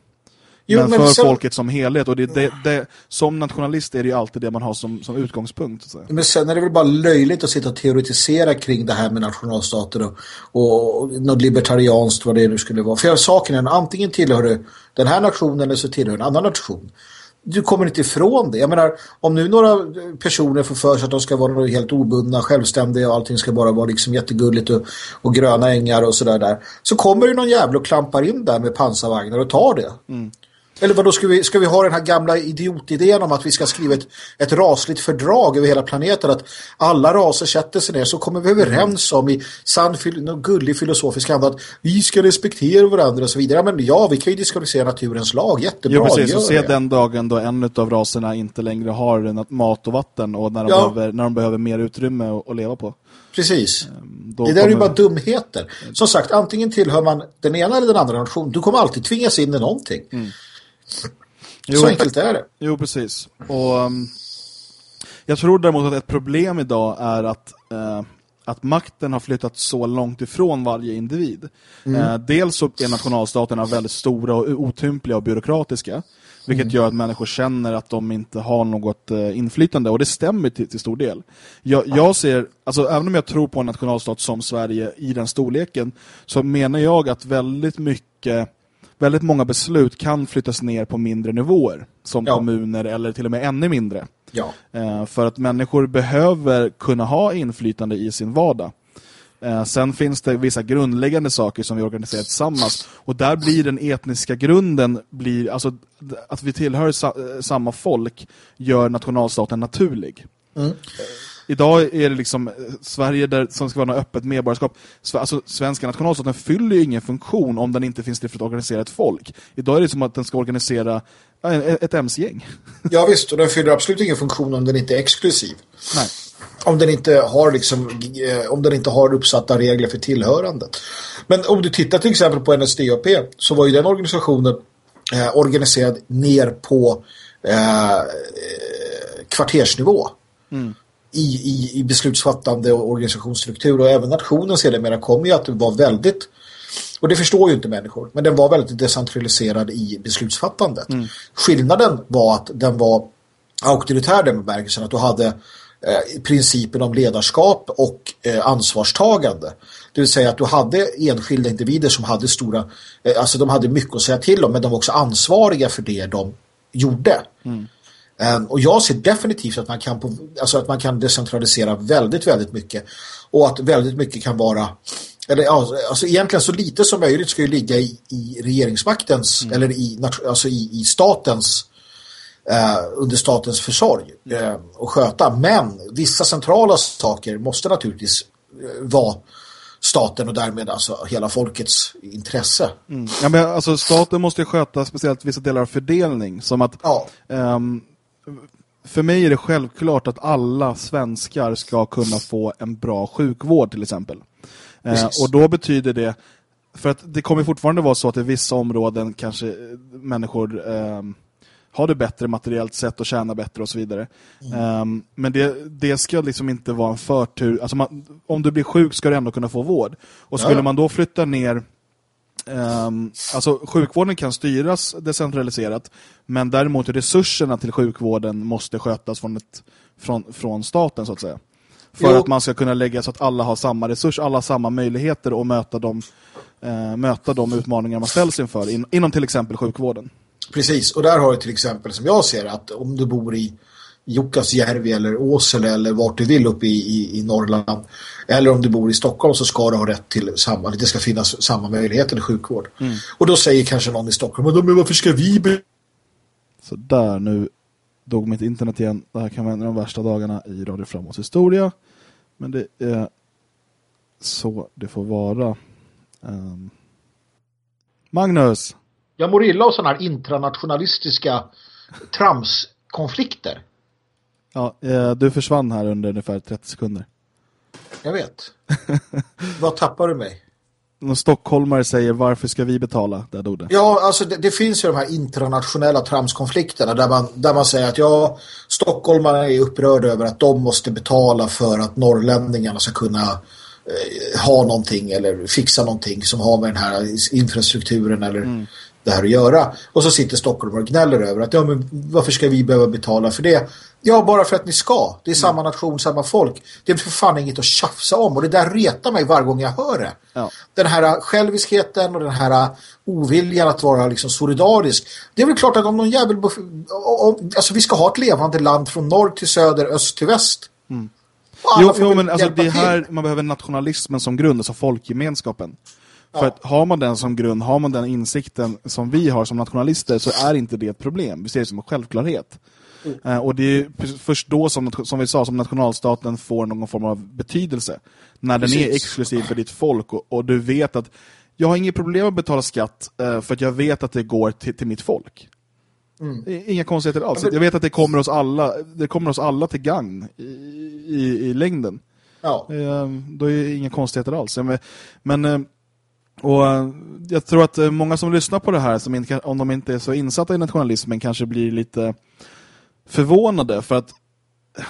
Jo, men, men, för så... folket som helhet. Och det, det, det, som nationalist är det ju alltid det man har som, som utgångspunkt. Så. Men sen är det väl bara löjligt att sitta och teoretisera kring det här med nationalstater och, och, och något libertarianskt, vad det nu skulle vara. För jag saken är antingen tillhör du den här nationen eller så tillhör du en annan nation du kommer inte ifrån det. Jag menar, om nu några personer får för sig att de ska vara helt obundna, självständiga och allting ska bara vara liksom jättegulligt och, och gröna ängar och sådär där. Så kommer det någon jävla och klampar in där med pansarvagnar och tar det. Mm. Eller vad då ska vi, ska vi ha den här gamla idiotidén om att vi ska skriva ett, ett rasligt fördrag över hela planeten att alla raser sätter sig ner så kommer vi överens om i sann gullig filosofisk anda att vi ska respektera varandra och så vidare. Men ja, vi kan ju diskvalificera naturens lag, jättebra. Ja, precis. Och se den dagen då en av raserna inte längre har mat och vatten och när de, ja. behöver, när de behöver mer utrymme att leva på. Precis. Ehm, då det där kommer... är ju bara dumheter. Som sagt, antingen tillhör man den ena eller den andra nationen. Du kommer alltid tvingas in i någonting. Mm. Jo, så enkelt är det. Jo, precis. Och um, jag tror däremot att ett problem idag är att, uh, att makten har flyttat så långt ifrån varje individ. Mm. Uh, dels så är nationalstaterna väldigt stora och otympliga och byråkratiska. Vilket mm. gör att människor känner att de inte har något uh, inflytande. Och det stämmer till, till stor del. Jag, jag, ser, alltså även om jag tror på en nationalstat som Sverige i den storleken så menar jag att väldigt mycket väldigt många beslut kan flyttas ner på mindre nivåer som ja. kommuner eller till och med ännu mindre. Ja. Eh, för att människor behöver kunna ha inflytande i sin vardag. Eh, sen finns det vissa grundläggande saker som vi organiserar tillsammans och där blir den etniska grunden blir, alltså att vi tillhör eh, samma folk gör nationalstaten naturlig. Mm. Idag är det liksom Sverige där, som ska vara något öppet medborgarskap. Alltså, svenska nationalstaten fyller ju ingen funktion om den inte finns till för att organisera ett folk. Idag är det som att den ska organisera ett MC-gäng. Ja visst, och den fyller absolut ingen funktion om den inte är exklusiv. Nej. Om den inte har liksom, eh, om den inte har uppsatta regler för tillhörandet. Men om du tittar till exempel på NSDAP så var ju den organisationen eh, organiserad ner på eh, kvartersnivå. Mm i, i, i beslutsfattande och organisationsstruktur och även nationen sedermera kom ju att det var väldigt och det förstår ju inte människor men den var väldigt decentraliserad i beslutsfattandet. Mm. Skillnaden var att den var auktoritär den bemärkelsen att du hade eh, principen om ledarskap och eh, ansvarstagande. Det vill säga att du hade enskilda individer som hade stora, eh, alltså de hade mycket att säga till om men de var också ansvariga för det de gjorde. Mm. Um, och jag ser definitivt att man kan på, alltså att man kan decentralisera väldigt, väldigt mycket. Och att väldigt mycket kan vara eller alltså egentligen så lite som möjligt ska ju ligga i, i regeringsmaktens mm. eller i, alltså i, i statens eh, under statens försorg eh, och sköta. Men vissa centrala saker måste naturligtvis eh, vara staten och därmed alltså hela folkets intresse. Mm. Ja, men alltså, staten måste sköta speciellt vissa delar av fördelning. Som att ja. um, för mig är det självklart att alla svenskar ska kunna få en bra sjukvård till exempel. Uh, och då betyder det för att det kommer fortfarande vara så att i vissa områden kanske människor um, har det bättre materiellt sett och tjänar bättre och så vidare. Mm. Um, men det, det ska liksom inte vara en förtur. Alltså man, om du blir sjuk ska du ändå kunna få vård. Och skulle ja. man då flytta ner Um, alltså sjukvården kan styras decentraliserat men däremot resurserna till sjukvården måste skötas från, ett, från, från staten så att säga. För jo. att man ska kunna lägga så att alla har samma resurs, alla har samma möjligheter att möta de, uh, möta de utmaningar man ställs inför in, inom till exempel sjukvården. Precis, och där har du till exempel som jag ser att om du bor i Jukkasjärvi eller Åsele eller vart du vill uppe i, i, i Norrland eller om du bor i Stockholm så ska du ha rätt till samma, det ska finnas samma möjligheter till sjukvård. Mm. Och då säger kanske någon i Stockholm, men varför ska vi be Så där, nu dog mitt internet igen. Det här kan vara en av de värsta dagarna i Radio Framåts historia. Men det är så det får vara. Um... Magnus! Jag mår illa av sådana här intranationalistiska tramskonflikter. Ja, eh, du försvann här under ungefär 30 sekunder. Jag vet. Vad tappar du mig? Någon stockholmare säger varför ska vi betala? Det. Ja, alltså det, det, finns ju de här internationella tramskonflikterna där man, där man säger att ja, stockholmare är upprörda över att de måste betala för att norrlänningarna ska kunna eh, ha någonting eller fixa någonting som har med den här infrastrukturen eller mm det här att göra. Och så sitter Stockholm och gnäller över att ja, men varför ska vi behöva betala för det? Ja, bara för att ni ska. Det är samma nation, samma folk. Det är för fan inget att tjafsa om. Och det där retar mig varje gång jag hör det. Ja. Den här själviskheten och den här oviljan att vara liksom solidarisk. Det är väl klart att om någon jävel... Alltså vi ska ha ett levande land från norr till söder, öst till väst. Mm. Jo, jo, men alltså det här, man behöver nationalismen som grund, alltså folkgemenskapen. För ja. att har man den som grund, har man den insikten som vi har som nationalister så är inte det ett problem. Vi ser det som en självklarhet. Mm. Uh, och det är först då som, som vi sa som nationalstaten får någon form av betydelse. När Precis. den är exklusiv för ditt folk och, och, du vet att jag har inget problem att betala skatt uh, för att jag vet att det går till, till mitt folk. Mm. Inga konstigheter alls. Jag vet att det kommer oss alla, det kommer oss alla till gang i, i, i längden. Ja. Uh, då är det inga konstigheter alls. Men, men och eh, jag tror att eh, många som lyssnar på det här, som inte, om de inte är så insatta i nationalismen, kanske blir lite förvånade. För att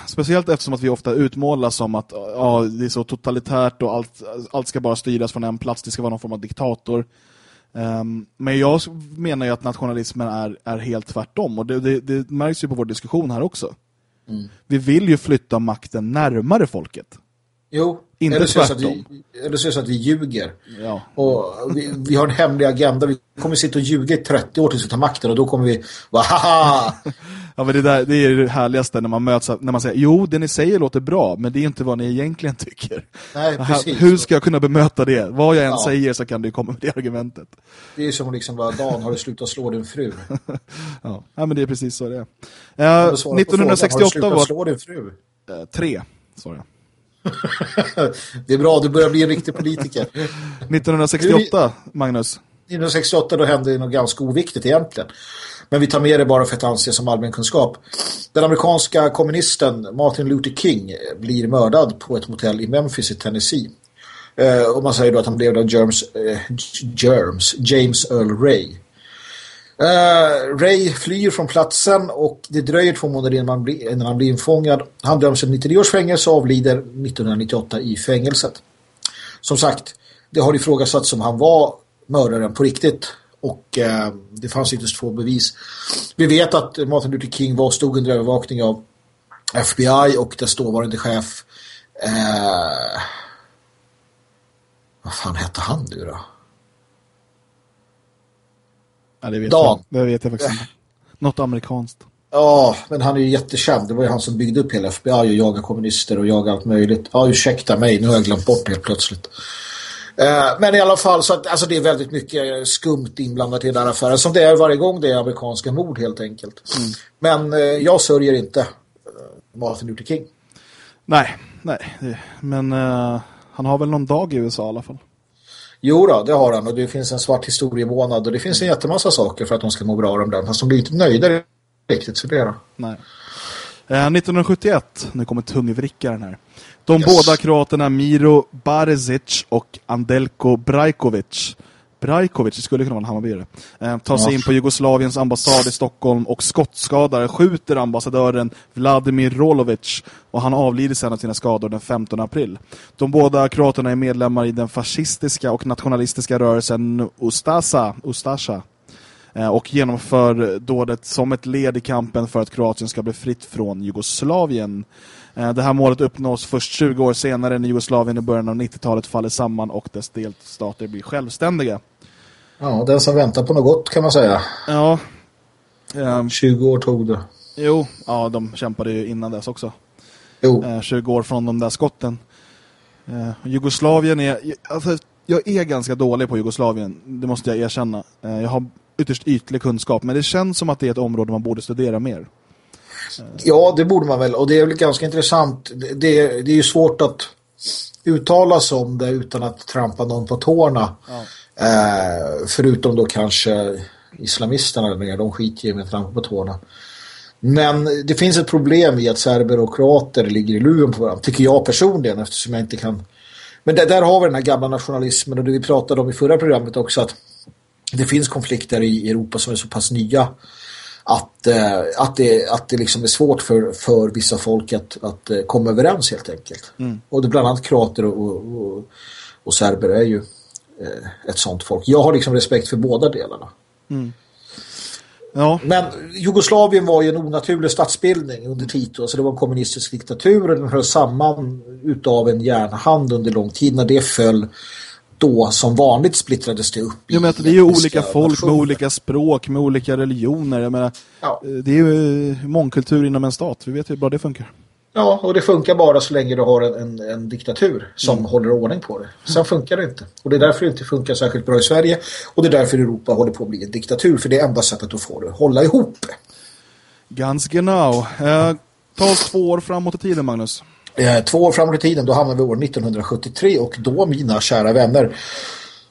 speciellt eftersom att vi ofta utmålas som att ja, det är så totalitärt och allt, allt ska bara styras från en plats, det ska vara någon form av diktator. Um, men jag menar ju att nationalismen är, är helt tvärtom och det, det, det märks ju på vår diskussion här också. Mm. Vi vill ju flytta makten närmare folket. Jo, inte eller. Så vi, eller så är det så att vi ljuger. Ja. Och vi, vi, har en hemlig agenda. Vi kommer sitta och ljuga i 30 år tills vi tar makten. Och då kommer vi haha! Ja, men det, där, det är det härligaste när man möts när man säger jo, det ni säger låter bra, men det är inte vad ni egentligen tycker. Nej, precis. Hur ska jag kunna bemöta det? Vad jag än ja. säger så kan du komma med det argumentet. Det är som liksom bara, Dan, har du slutat slå din fru? ja. ja, men det är precis så det är. Uh, 1968 har du slutat slå din fru? Uh, tre, svarade jag. det är bra, du börjar bli en riktig politiker. 1968, Magnus. 1968 då hände något ganska oviktigt egentligen. Men vi tar med det bara för att anse som allmän kunskap. Den amerikanska kommunisten Martin Luther King blir mördad på ett motell i Memphis i Tennessee. Eh, och man säger då att han blev av Germs, eh, Germs, James Earl Ray. Uh, Ray flyr från platsen och det dröjer två månader innan, han, blir, innan han blir infångad. Han döms till 99 års fängelse och avlider 1998 i fängelset. Som sagt, det har ifrågasatts om han var mördaren på riktigt och uh, det fanns ytterst få bevis. Vi vet att Martin Luther King var stod under övervakning av FBI och dess dåvarande chef uh, vad fan hette han nu då? Ja, det vet Dan. Jag. Det vet jag faktiskt inte. Något amerikanskt. Ja, men han är ju jättekänd. Det var ju han som byggde upp hela FBI och jagade kommunister och jagade allt möjligt. Ja, ursäkta mig, nu har jag glömt bort det helt plötsligt. Eh, men i alla fall så att alltså det är väldigt mycket skumt inblandat i den här affären som det är varje gång det är amerikanska mord helt enkelt. Mm. Men eh, jag sörjer inte uh, Martin Luther King. Nej, nej. Men uh, han har väl någon dag i USA i alla fall. Jo då, det har han och det finns en svart historiemånad och det finns en jättemassa saker för att de ska må bra om den. Fast de blir inte nöjda riktigt för det då. Nej. 1971, nu kommer tungvrickaren här. De yes. båda kroaterna Miro Barezic och Andelko Brajkovic Brajkovic, det skulle kunna vara en Hammarbyare, eh, tar sig ja. in på Jugoslaviens ambassad i Stockholm och skottskadare skjuter ambassadören Vladimir Rolovic och han avlider sedan av sina skador den 15 april. De båda kroaterna är medlemmar i den fascistiska och nationalistiska rörelsen Ustasa, Ustasha eh, och genomför dådet som ett led i kampen för att Kroatien ska bli fritt från Jugoslavien. Eh, det här målet uppnås först 20 år senare när Jugoslavien i början av 90-talet faller samman och dess delstater blir självständiga. Ja, den som väntar på något gott kan man säga. Ja. Um, 20 år tog det. Jo, ja de kämpade ju innan dess också. Jo. Uh, 20 år från de där skotten. Uh, Jugoslavien är... Alltså, jag är ganska dålig på Jugoslavien, det måste jag erkänna. Uh, jag har ytterst ytlig kunskap, men det känns som att det är ett område man borde studera mer. Ja, det borde man väl. Och det är väl ganska intressant. Det, det är ju svårt att uttala sig om det utan att trampa någon på tårna. Ja. Eh, förutom då kanske islamisterna där de skiter ju med trampa på tårna. Men det finns ett problem i att serber och kroater ligger i luven på varandra, tycker jag personligen, eftersom jag inte kan... Men där, där har vi den här gamla nationalismen och det vi pratade om i förra programmet också, att det finns konflikter i Europa som är så pass nya att, eh, att det, att det liksom är svårt för, för vissa folk att, att eh, komma överens helt enkelt. Mm. Och det bland annat kroater och, och, och serber är ju eh, ett sånt folk. Jag har liksom respekt för båda delarna. Mm. Ja. Men Jugoslavien var ju en onaturlig statsbildning under Tito. Alltså det var en kommunistisk diktatur och den höll samman utav en järnhand under lång tid. När det föll då som vanligt splittrades det upp. Jag menar, det är ju olika folk nationer. med olika språk, med olika religioner. Jag menar, ja. det är ju eh, mångkultur inom en stat. Vi vet ju hur bra det funkar. Ja, och det funkar bara så länge du har en, en, en diktatur som mm. håller ordning på det. Sen funkar det inte. Och det är därför det inte funkar särskilt bra i Sverige. Och det är därför Europa håller på att bli en diktatur. För det är enda sättet att få det att hålla ihop. Ganska genau. Eh, ta oss två år framåt i tiden, Magnus. Eh, två år framåt i tiden, då hamnar vi år 1973 och då, mina kära vänner,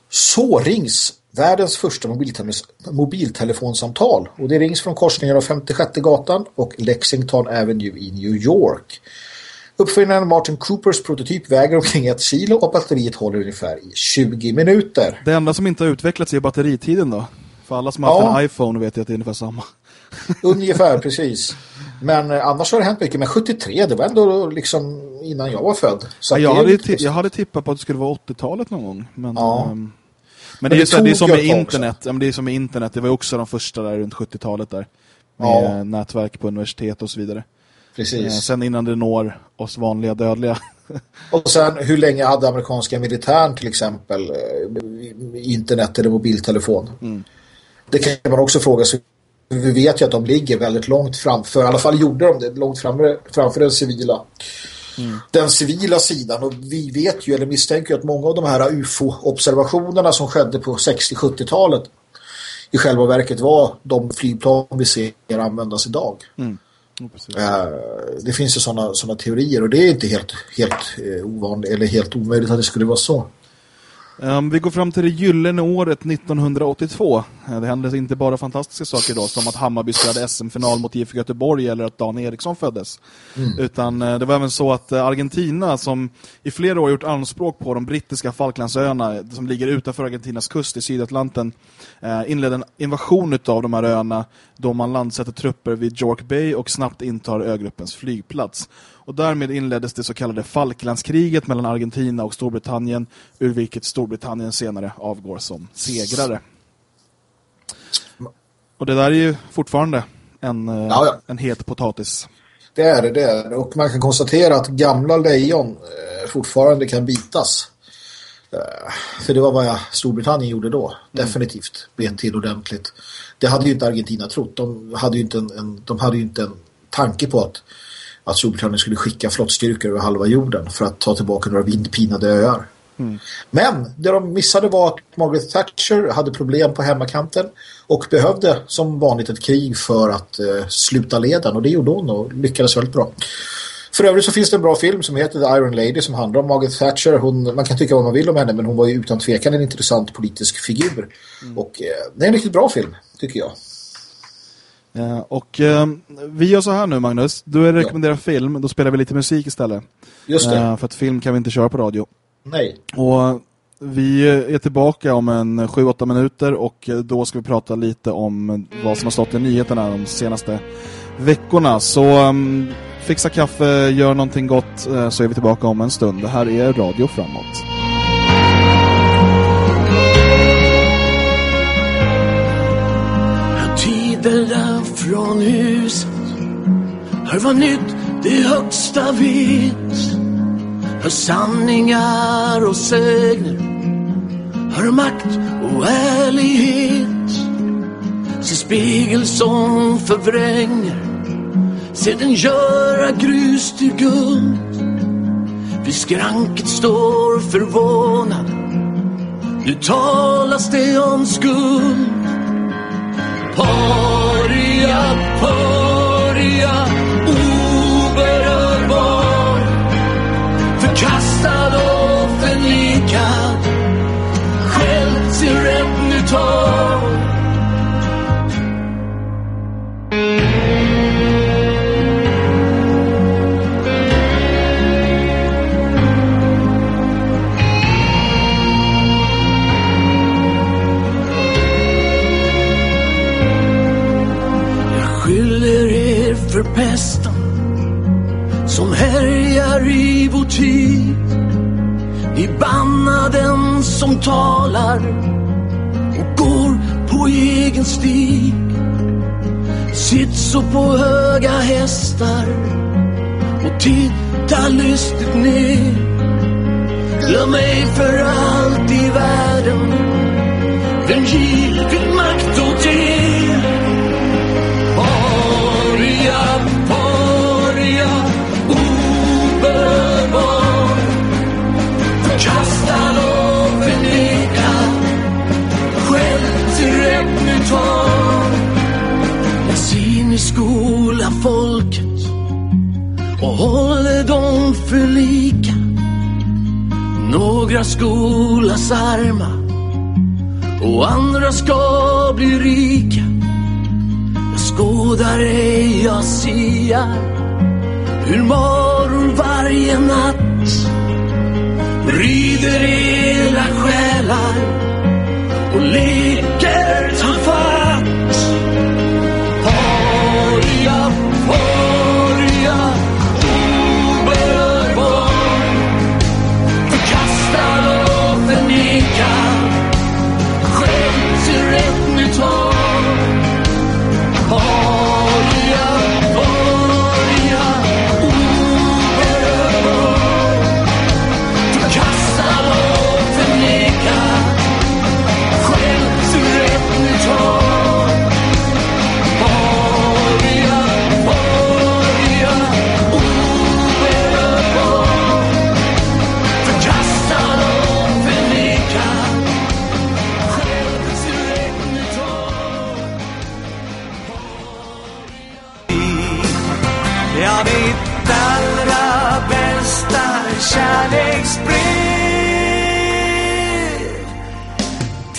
så rings världens första mobiltelefonsamtal och det rings från korsningen av 56 gatan och Lexington Avenue i New York. Uppfinnaren Martin Coopers prototyp väger omkring ett kilo och batteriet håller ungefär i 20 minuter. Det enda som inte har utvecklats är batteritiden då. För alla som har haft en iPhone vet att det är ungefär samma. Ungefär, precis. Men eh, annars har det hänt mycket. Men 73, det var ändå liksom innan jag var född. Så jag, hade jag hade tippat på att det skulle vara 80-talet någon gång. Men, ja. ähm, men, det, är, så, det är som med internet. Ja, det är som med internet. Det var också de första där runt 70-talet där. Med ja. nätverk på universitet och så vidare. Precis. Eh, sen innan det når oss vanliga dödliga. och sen hur länge hade amerikanska militären till exempel eh, internet eller mobiltelefon? Mm. Det kan man också fråga sig vi vet ju att de ligger väldigt långt framför, i alla fall gjorde de det, långt framför, framför den civila. Mm. Den civila sidan och vi vet ju eller misstänker ju att många av de här UFO-observationerna som skedde på 60-70-talet i själva verket var de flygplan vi ser användas idag. Mm. Ja, det finns ju sådana såna teorier och det är inte helt, helt eh, ovanligt eller helt omöjligt att det skulle vara så. Um, vi går fram till det gyllene året 1982. Uh, det hände inte bara fantastiska saker då, som att Hammarby spelade SM-final mot IFK Göteborg eller att Dan Eriksson föddes. Mm. Utan uh, det var även så att uh, Argentina, som i flera år gjort anspråk på de brittiska Falklandsöarna, som ligger utanför Argentinas kust i Sydatlanten, inledde en invasion av de här öarna då man landsätter trupper vid York Bay och snabbt intar ögruppens flygplats. Och därmed inleddes det så kallade Falklandskriget mellan Argentina och Storbritannien, ur vilket Storbritannien senare avgår som segrare. Och det där är ju fortfarande en, eh, ja, ja. en het potatis. Det är det, det är det. Och man kan konstatera att gamla lejon eh, fortfarande kan bitas. Eh, för det var vad jag, Storbritannien gjorde då. Mm. Definitivt. Bet till ordentligt. Det hade ju inte Argentina trott. De hade ju inte en, en, de hade ju inte en tanke på att att Storbritannien skulle skicka flottstyrkor över halva jorden för att ta tillbaka några vindpinade öar. Mm. Men det de missade var att Margaret Thatcher hade problem på hemmakanten och behövde som vanligt ett krig för att eh, sluta leden och det gjorde hon och lyckades väldigt bra. För övrigt så finns det en bra film som heter The Iron Lady som handlar om Margaret Thatcher. Hon, man kan tycka vad man vill om henne men hon var ju utan tvekan en intressant politisk figur. Mm. Och eh, det är en riktigt bra film, tycker jag. Ja, och eh, vi gör så här nu Magnus. Du rekommenderar ja. film, då spelar vi lite musik istället. Just det. Eh, för att film kan vi inte köra på radio. Nej. Och vi är tillbaka om en 7-8 minuter och då ska vi prata lite om vad som har stått i nyheterna de senaste veckorna. Så um, fixa kaffe, gör någonting gott uh, så är vi tillbaka om en stund. Det här är Radio Framåt. Tiderna från huset Hör vad nytt det högsta vet Hör sanningar och sägner Hör makt och ärlighet. Se spegel som förvränger. Se den göra grus till guld. Vid skranket står förvånad. Nu talas det om skuld. Paria, paria Oberörbar. Förkastad och förnekad. Själv sin rätt nu tar. För pesten som härjar i vår tid. Vi bannar den som talar och går på egen stig. Sitt så på höga hästar och titta lystigt ner. Glöm ej för allt i världen vem givit makt åt er. Andra skolas arma och andra ska bli rika Jag skådar ej, jag siar hur maror varje natt rider era själar och leker tafatt.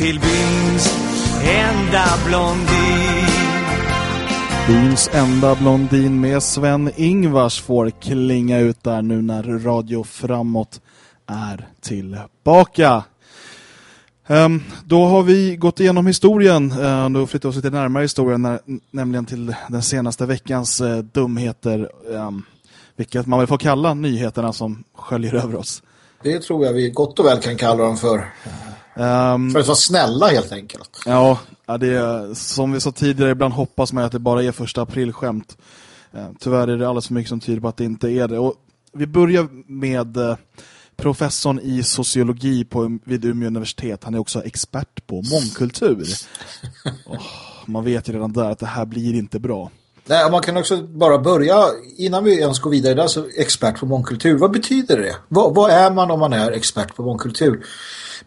Till byns enda blondin. Byns enda blondin med Sven Ingvars får klinga ut där nu när Radio Framåt är tillbaka. Um, då har vi gått igenom historien, uh, då flyttar vi oss lite närmare historien, när, nämligen till den senaste veckans uh, dumheter. Um, vilket man väl får kalla nyheterna som sköljer över oss. Det tror jag vi gott och väl kan kalla dem för. Um, för att vara snälla helt enkelt. Ja, det är, som vi sa tidigare, ibland hoppas man att det bara är första aprilskämt. Uh, tyvärr är det alldeles för mycket som tyder på att det inte är det. Och vi börjar med uh, professorn i sociologi på, vid Umeå universitet. Han är också expert på mångkultur. oh, man vet ju redan där att det här blir inte bra. Nej, man kan också bara börja, innan vi ens går vidare där, så expert på mångkultur. Vad betyder det? Vad, vad är man om man är expert på mångkultur?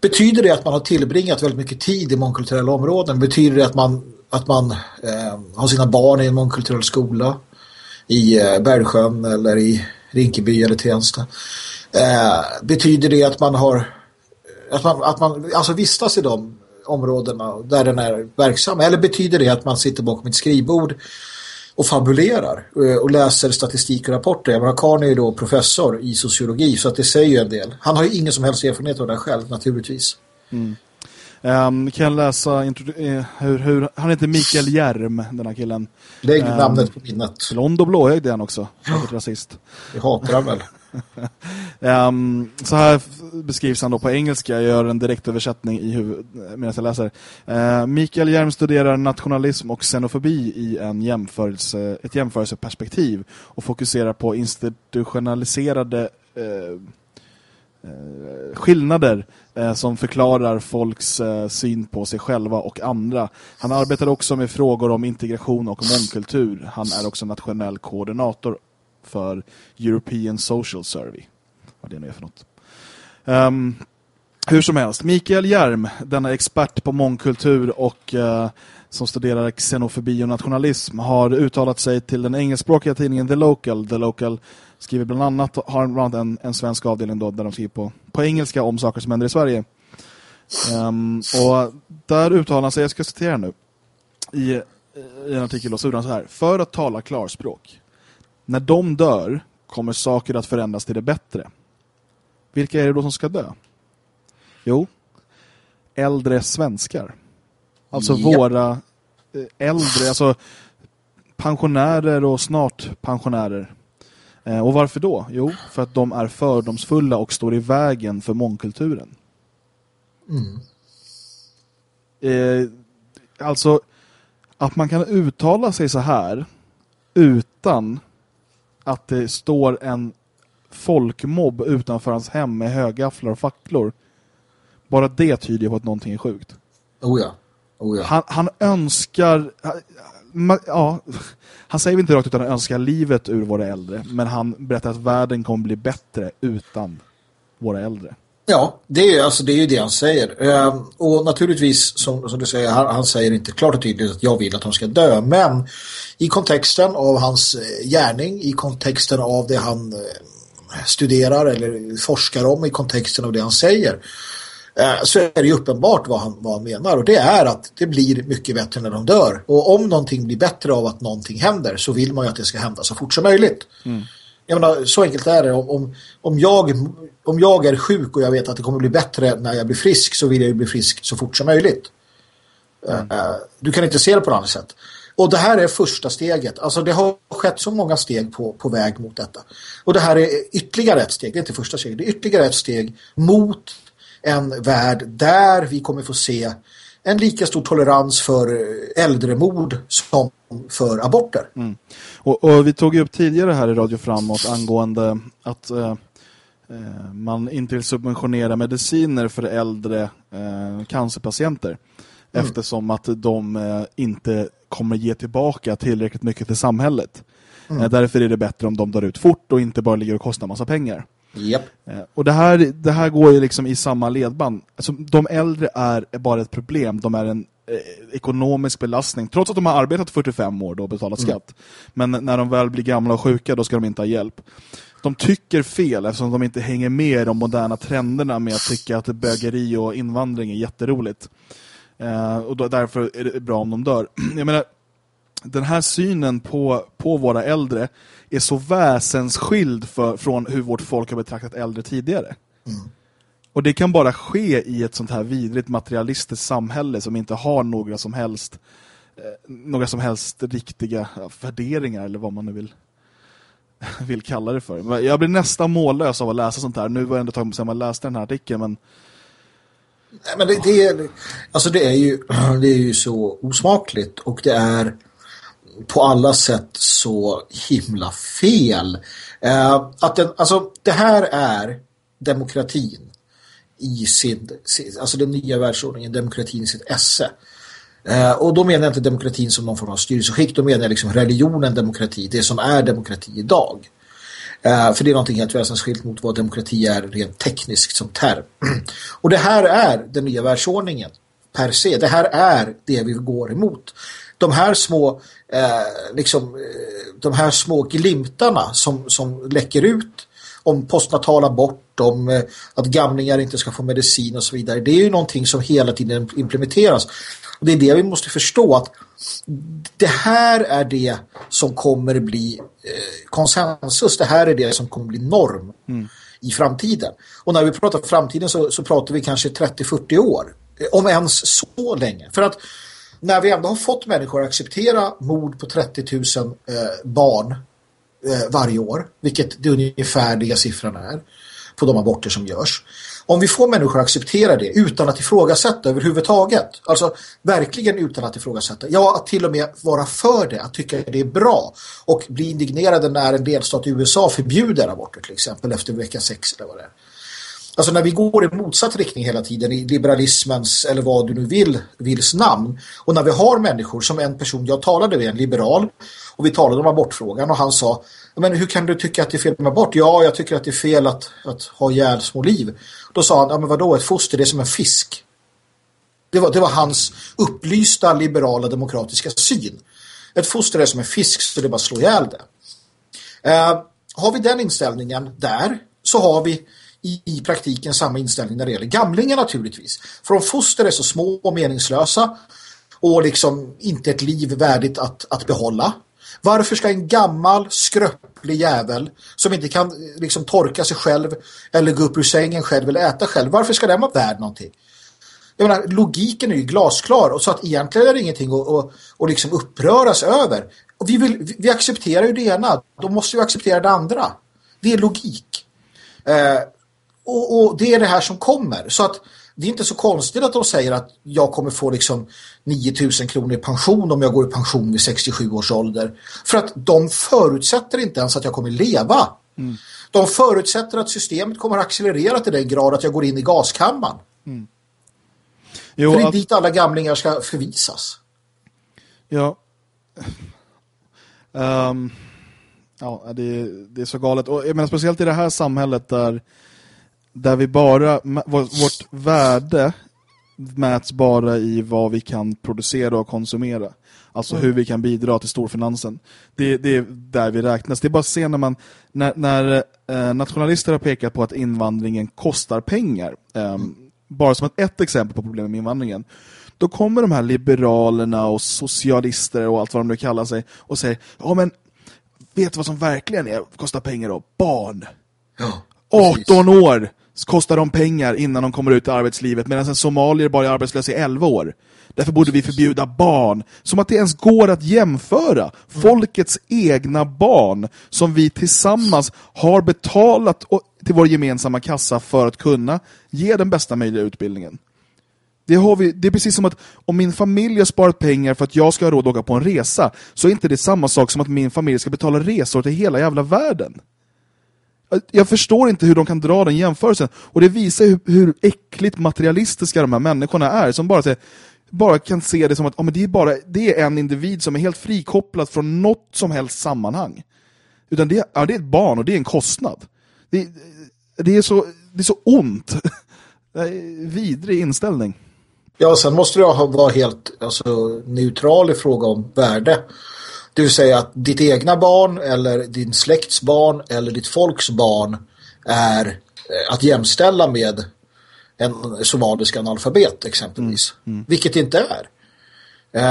Betyder det att man har tillbringat väldigt mycket tid i mångkulturella områden? Betyder det att man, att man eh, har sina barn i en mångkulturell skola? I eh, Bergsjön eller i Rinkeby eller Tensta? Eh, betyder det att man har att man, att man alltså vistas i de områdena där den är verksam? Eller betyder det att man sitter bakom ett skrivbord och fabulerar eh, och läser statistik och rapporter? Jag menar, Karn är ju då professor i sociologi så att det säger ju en del. Han har ju ingen som helst erfarenhet av det själv, naturligtvis. Mm. Um, kan jag läsa uh, hur, hur, han heter Mikael Järm, den här killen. Lägg um, namnet på minnet. Blond och blåögd är han också, säkert rasist. Det hatar han väl um, så här beskrivs han då på engelska. Jag gör en direktöversättning i huvud, medan jag läser. Ehm, uh, Mikael Järm studerar nationalism och xenofobi i en jämförelse, ett jämförelseperspektiv och fokuserar på institutionaliserade uh, Eh, skillnader eh, som förklarar folks eh, syn på sig själva och andra. Han arbetar också med frågor om integration och mångkultur. Han är också nationell koordinator för European Social Survey. Vad det nu är för något. Um, hur som helst, Mikael Järm, denna expert på mångkultur och uh, som studerar xenofobi och nationalism har uttalat sig till den engelskspråkiga tidningen The Local. The Local skriver bland annat, har bland annat en, en svensk avdelning då, där de skriver på, på engelska om saker som händer i Sverige. Um, och där uttalar han sig, jag ska citera nu, i, i en artikel och så så här. För att tala klarspråk. När de dör kommer saker att förändras till det bättre. Vilka är det då som ska dö? Jo, äldre svenskar. Alltså yep. våra eh, äldre, alltså pensionärer och snart pensionärer. Eh, och varför då? Jo, för att de är fördomsfulla och står i vägen för mångkulturen. Mm. Eh, alltså, att man kan uttala sig så här utan att det står en folkmobb utanför hans hem med högafflar och facklor. Bara det tyder på att någonting är sjukt. Oh ja. Oh ja. Han, han önskar ja, han säger inte rakt utan han önskar livet ur våra äldre. Men han berättar att världen kommer bli bättre utan våra äldre. Ja, det är, alltså, det är ju det han säger. Eh, och naturligtvis, som, som du säger, han, han, säger inte klart och tydligt att jag vill att han ska dö. Men i kontexten av hans eh, gärning, i kontexten av det han eh, studerar eller forskar om, i kontexten av det han säger Eh, så är det ju uppenbart vad han, vad han menar. Och det är att det blir mycket bättre när de dör. Och om någonting blir bättre av att någonting händer så vill man ju att det ska hända så fort som möjligt. Mm. Jag menar, så enkelt är det. Om, om, om, jag, om jag är sjuk och jag vet att det kommer bli bättre när jag blir frisk så vill jag ju bli frisk så fort som möjligt. Mm. Uh, du kan inte se det på något annat sätt. Och det här är första steget. Alltså det har skett så många steg på, på väg mot detta. Och det här är ytterligare ett steg. Det är inte första steget. Det är ytterligare ett steg mot en värld där vi kommer få se en lika stor tolerans för äldremord som för aborter. Mm. Och, och, vi tog upp tidigare här i Radio Framåt angående att eh, eh, man inte vill subventionera mediciner för äldre eh, cancerpatienter mm. eftersom att de eh, inte kommer ge tillbaka tillräckligt mycket till samhället. Mm. Eh, därför är det bättre om de dör ut fort och inte bara ligger och kostar massa pengar. Yep. Eh, och det här, det här går ju liksom i samma ledband. Alltså, de äldre är bara ett problem. De är en Eh, ekonomisk belastning. Trots att de har arbetat 45 år och betalat mm. skatt. Men när de väl blir gamla och sjuka då ska de inte ha hjälp. De tycker fel eftersom de inte hänger med i de moderna trenderna med att tycka att bögeri och invandring är jätteroligt. Eh, och då, därför är det bra om de dör. Jag menar, den här synen på, på våra äldre är så väsensskild för, från hur vårt folk har betraktat äldre tidigare. Mm. Och det kan bara ske i ett sånt här vidrigt materialistiskt samhälle som inte har några som helst eh, några som helst riktiga värderingar eller vad man nu vill vill kalla det för. Jag blir nästan mållös av att läsa sånt här. Nu var jag ändå tagit sedan man läste den här artikeln men Nej, men det, det, är, alltså det, är ju, det är ju så osmakligt och det är på alla sätt så himla fel. Eh, att den, alltså, det här är demokratin i sin, alltså den nya världsordningen, demokratin i sitt esse. Eh, och då menar jag inte demokratin som någon form av styrelseskick, då menar jag liksom religionen demokrati, det som är demokrati idag. Eh, för det är någonting helt väsensskilt mot vad demokrati är rent tekniskt som term. och det här är den nya världsordningen per se. Det här är det vi går emot. De här små eh, liksom, eh, de här små glimtarna som, som läcker ut om postnatal abort, om eh, att gamlingar inte ska få medicin och så vidare. Det är ju någonting som hela tiden implementeras. Och det är det vi måste förstå att det här är det som kommer bli eh, konsensus. Det här är det som kommer bli norm mm. i framtiden. Och när vi pratar framtiden så, så pratar vi kanske 30-40 år. Eh, om ens så länge. För att när vi ändå har fått människor att acceptera mord på 30 000 eh, barn Eh, varje år, vilket det ungefärliga siffran är på de aborter som görs. Om vi får människor att acceptera det utan att ifrågasätta överhuvudtaget, alltså verkligen utan att ifrågasätta, ja att till och med vara för det, att tycka det är bra och bli indignerade när en delstat i USA förbjuder aborter till exempel efter vecka 6 eller vad det är. Alltså när vi går i motsatt riktning hela tiden i liberalismens eller vad du nu vill, vills namn och när vi har människor som en person jag talade med, en liberal och vi talade om abortfrågan och han sa men hur kan du tycka att det är fel med abort? Ja, jag tycker att det är fel att, att ha ihjäl små liv. Då sa han, ja men vadå, ett foster det är som en fisk. Det var, det var hans upplysta liberala demokratiska syn. Ett foster är som en fisk så det är bara slå ihjäl det. Eh, har vi den inställningen där så har vi i, i praktiken samma inställning när det gäller gamlingar naturligtvis. För om foster är så små och meningslösa och liksom inte ett liv värdigt att, att behålla. Varför ska en gammal skröplig jävel som inte kan eh, liksom torka sig själv eller gå upp ur sängen själv eller äta själv, varför ska den vara värd någonting? Jag menar, logiken är ju glasklar och så att egentligen är det ingenting att, att, att liksom uppröras över. Och vi, vill, vi accepterar ju det ena, då måste vi acceptera det andra. Det är logik. Eh, och, och, det är det här som kommer. Så att det är inte så konstigt att de säger att jag kommer få liksom 9000 kronor i pension om jag går i pension vid 67 års ålder. För att de förutsätter inte ens att jag kommer leva. Mm. De förutsätter att systemet kommer att accelerera till den grad att jag går in i gaskammaren. Mm. Jo, För det är dit alla gamlingar ska förvisas. Ja. Um, ja, det, det är så galet. Och jag menar speciellt i det här samhället där där vi bara, vårt värde mäts bara i vad vi kan producera och konsumera. Alltså mm. hur vi kan bidra till storfinansen. Det, det är där vi räknas. Det är bara att se när man när, när eh, nationalister har pekat på att invandringen kostar pengar. Eh, mm. Bara som ett, ett exempel på problemet med invandringen. Då kommer de här liberalerna och socialister och allt vad de nu kallar sig och säger, ja men vet du vad som verkligen är, kostar pengar då? Barn. Ja, 18 år kostar de pengar innan de kommer ut i arbetslivet medan en somalier bara är arbetslös i 11 år. Därför borde vi förbjuda barn. Som att det ens går att jämföra. Folkets egna barn som vi tillsammans har betalat till vår gemensamma kassa för att kunna ge den bästa möjliga utbildningen. Det, har vi, det är precis som att om min familj har sparat pengar för att jag ska ha råd att åka på en resa så är inte det samma sak som att min familj ska betala resor till hela jävla världen. Jag förstår inte hur de kan dra den jämförelsen. Och det visar hur, hur äckligt materialistiska de här människorna är. Som bara, bara kan se det som att oh, men det, är bara, det är en individ som är helt frikopplad från något som helst sammanhang. Utan det, ja, det är ett barn och det är en kostnad. Det, det, är, så, det är så ont. Det är vidrig inställning. Ja, sen måste jag vara helt alltså, neutral i fråga om värde. Det vill säga att ditt egna barn eller din släkts barn eller ditt folks barn är eh, att jämställa med en somalisk analfabet exempelvis. Mm. Mm. Vilket inte är. Uh,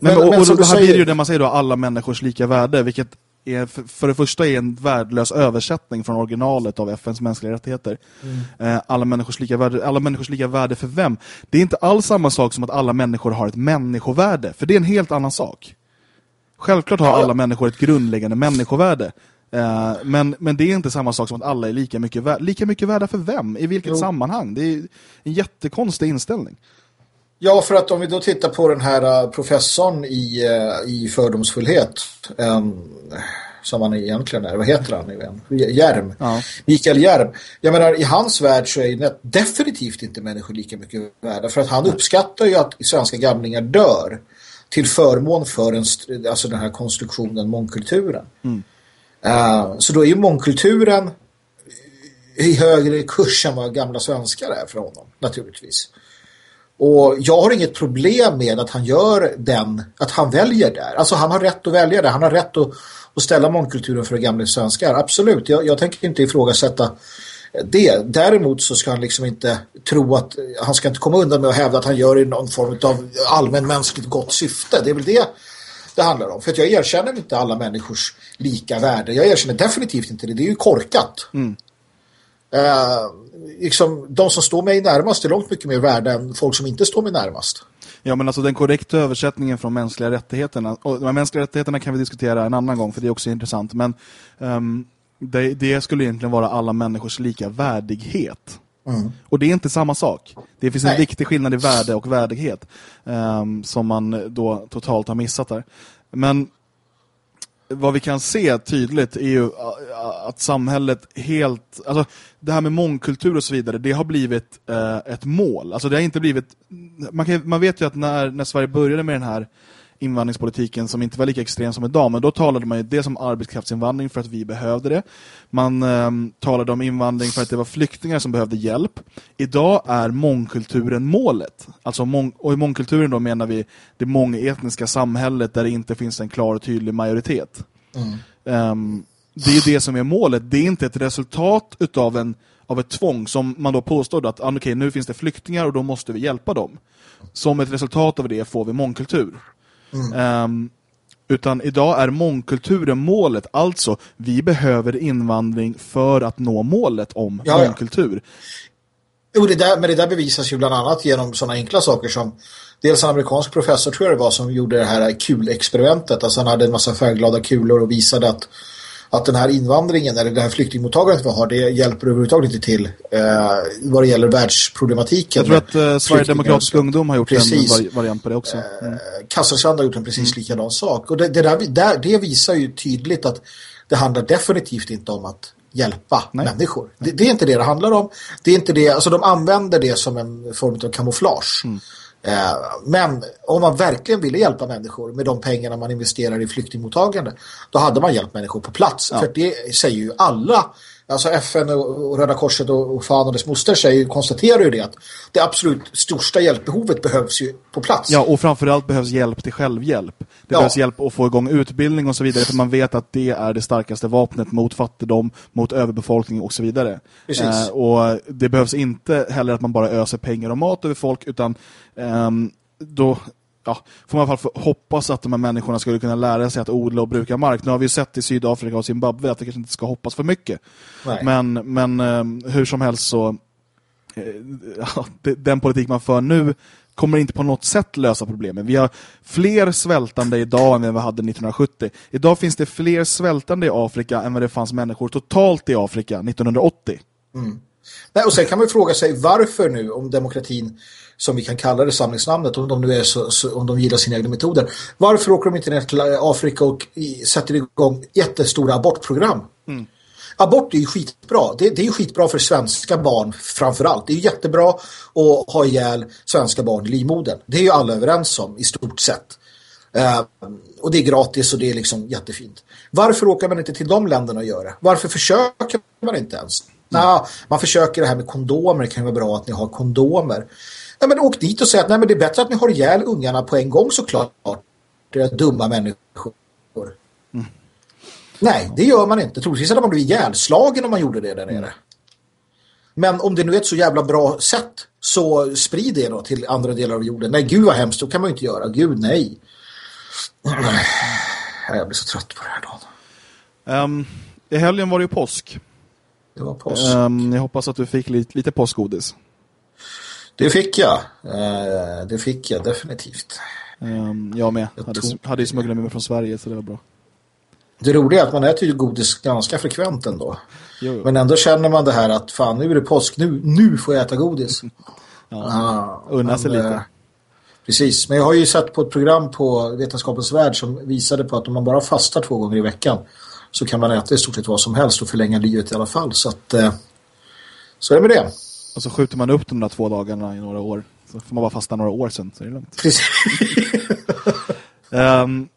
men, men, och, och, och här säger... blir ju det man säger då, alla människors lika värde, vilket är, för det första är en värdelös översättning från originalet av FNs mänskliga rättigheter. Mm. Uh, alla, människors lika värde, alla människors lika värde för vem? Det är inte alls samma sak som att alla människor har ett människovärde, för det är en helt annan sak. Självklart har alla människor ett grundläggande människovärde. Uh, men, men det är inte samma sak som att alla är lika mycket, värda. lika mycket värda för vem? I vilket jo. sammanhang? Det är en jättekonstig inställning. Ja, för att om vi då tittar på den här uh, professorn i, uh, i fördomsfullhet. Um, som han egentligen är. Vad heter han igen? Järm. Ja. Mikael Järm. Jag menar, i hans värld så är definitivt inte människor lika mycket värda. För att han uppskattar ju att svenska gamlingar dör till förmån för en, alltså den här konstruktionen, mångkulturen. Eh, så då är ju mångkulturen i högre kurs än vad gamla svenskar är för honom, naturligtvis. Och jag har inget problem med att han gör den, att han väljer där. Alltså han har rätt att välja det. Han har rätt att, att ställa mångkulturen för gamla svenskar. Absolut, jag, jag tänker inte ifrågasätta det. Däremot så ska han liksom inte tro att han ska inte komma undan med att hävda att han gör det i någon form av allmän mänskligt gott syfte. Det är väl det det handlar om. För att jag erkänner inte alla människors lika värde. Jag erkänner definitivt inte det. Det är ju korkat. Eh, liksom, de som står mig närmast är långt mycket mer värda än folk som inte står mig närmast. Ja, men alltså den korrekta översättningen från mänskliga rättigheterna, och de mänskliga rättigheterna kan vi diskutera en annan gång för det är också intressant, men ehm, det, det skulle egentligen vara alla människors lika värdighet. Och det är inte samma sak. Det finns en Nej. viktig skillnad i värde och värdighet ehm, som man då totalt har missat där. Men vad vi kan se tydligt är ju att samhället helt, alltså det här med mångkultur och så vidare, det har blivit eh, ett mål. Alltså det har inte blivit, man, kan, man vet ju att när, när Sverige började med den här invandringspolitiken som inte var lika extrem som idag, men då talade man ju det som arbetskraftsinvandring för att vi behövde det. Man eh, talade om invandring för att det var flyktingar som behövde hjälp. Idag är mångkulturen målet. Alltså mång, och i mångkulturen då menar vi det mångetniska samhället där det inte finns en klar och tydlig majoritet. Ehm, det är det som är målet. Det är inte ett resultat utav en av ett tvång som man då påstod att ah, okej, nu finns det flyktingar och då måste vi hjälpa dem. Som ett resultat av det får vi mångkultur. Ehm, utan idag är mångkulturen målet. Alltså, vi behöver invandring för att nå målet om Ja, ja. mångkultur. Jo, det där, men det där bevisas ju bland annat genom sådana enkla saker som dels en amerikansk professor tror jag det var som gjorde det här kulexperimentet. Alltså han hade en massa färgglada kulor och visade att, att den här invandringen eller det här flyktingmottagandet vi har det hjälper överhuvudtaget inte till eh, vad det gäller världsproblematiken. Jag tror att eh, Sverigedemokratisk ungdom har gjort Precis. en vari- variant på det också. Mm. Kasselstrand har gjort en precis likadan sak. Och det, det, där, där, det visar ju tydligt att det handlar definitivt inte om att hjälpa Nej. människor. Det, det är inte det det handlar om. Det är inte det, alltså de använder det som en form av kamouflage. Eh, men om man verkligen ville hjälpa människor med de pengarna man investerar i flyktingmottagande, då hade man hjälpt människor på plats. För det säger ju alla, alltså FN och, Röda Korset och, fan och dess moster säger, konstaterar ju det att det absolut största hjälpbehovet behövs ju på plats. Ja, och framförallt behövs hjälp till självhjälp. Det Ja. behövs hjälp att få igång utbildning och så vidare, för man vet att det är det starkaste vapnet mot fattigdom, mot överbefolkning och så vidare. Precis. Eh, och det behövs inte heller att man bara öser pengar och mat över folk, utan ehm, då ja, får man i alla fall hoppas att de här människorna skulle kunna lära sig att odla och bruka mark. Nu har vi ju sett i Sydafrika och Zimbabwe att det kanske inte ska hoppas för mycket. Nej. Men, men ehm, hur som helst så eh, ja, den politik man för nu kommer inte på något sätt lösa problemen. Vi har fler svältande idag än vad vi hade 1970. Idag finns det fler svältande i Afrika än vad det fanns människor totalt i Afrika 1980. Nej, och sen kan man fråga sig varför nu om demokratin som vi kan kalla det samlingsnamnet om de nu är så, så om de gillar sina egna metoder. Varför åker de inte ner till Afrika och i, sätter igång jättestora abortprogram? Abort är ju skitbra. Det, det är ju skitbra för svenska barn framförallt. Det är jättebra att ha ihjäl svenska barn i livmodern. Det är ju alla överens om i stort sett. Eh, och det är gratis och det är liksom jättefint. Varför åker man inte till de länderna och gör det? Varför försöker man inte ens? Nå, man försöker det här med kondomer. Det kan vara bra att ni har kondomer. Ja, men åk dit och säg att nej, men det är bättre att ni har ihjäl ungarna på en gång såklart. Det är dumma människor. Nej, det gör man inte. Troligtvis hade man blivit ihjälslagen om man gjorde det där nere. Men om det nu är ett så jävla bra sätt så sprid det då till andra delar av jorden. Nej, gud vad hemskt. Då kan man ju inte göra. Gud, nej. Jag blir så trött på det här dagen. Ehm, I helgen var det ju påsk. Det var påsk. Um, jag hoppas att du fick lite, lite påskgodis. Det fick jag. Eh, det fick jag definitivt. Um, jag med. Jag hade, tog- hade ju smugglat med mig från Sverige så det var bra. Det roliga är att man äter ju godis ganska frekvent ändå. Jo, jo. Men ändå känner man det här att fan, nu är det påsk. Nu, nu får jag äta godis. Ja. Ah, Unna sig men, lite. eh, Precis, men jag har ju sett på ett program på Vetenskapens Värld som visade på att om man bara fastar två gånger i veckan så kan man äta i stort sett vad som helst och förlänga livet i alla fall. Så att eh, så är det med det. Och så skjuter man upp de där två dagarna i några år. Så får man bara fasta några år sen så är det lugnt. Um,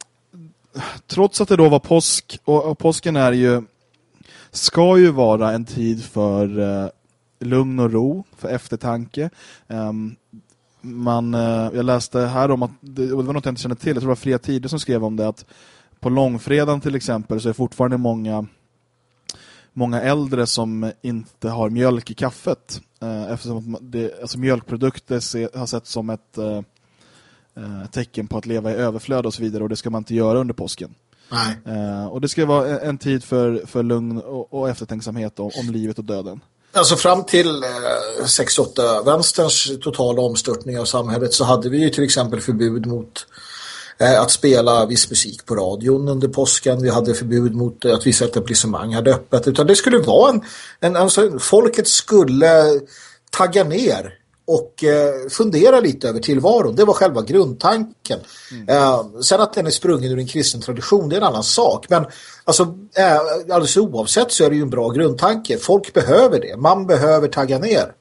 trots att det då var påsk och, och, påsken är ju ska ju vara en tid för uh, lugn och ro, för eftertanke. Um, man, uh, jag läste här om att det, det var något jag inte kände till, jag tror det var Fria Tider som skrev om det att på långfredagen till exempel så är fortfarande många många äldre som inte har mjölk i kaffet eh, eftersom det, alltså mjölkprodukter se, har sett som ett eh, eh, tecken på att leva i överflöd och så vidare och det ska man inte göra under påsken. Nej. Och det ska vara en tid för, för lugn och, och eftertänksamhet om, om, livet och döden. Alltså fram till eh, 68 vänsterns totala omstörtning av samhället så hade vi ju till exempel förbud mot att spela viss musik på radion under påsken. Vi hade förbud mot att vissa etablissemang hade öppet. Utan det skulle vara en, en alltså, folket skulle tagga ner och eh, fundera lite över tillvaron. Det var själva grundtanken. Mm. Eh, sen att den är sprungen ur en kristen tradition, det är en annan sak. Men alltså, eh, alldeles oavsett så är det ju en bra grundtanke. Folk behöver det. Man behöver tagga ner.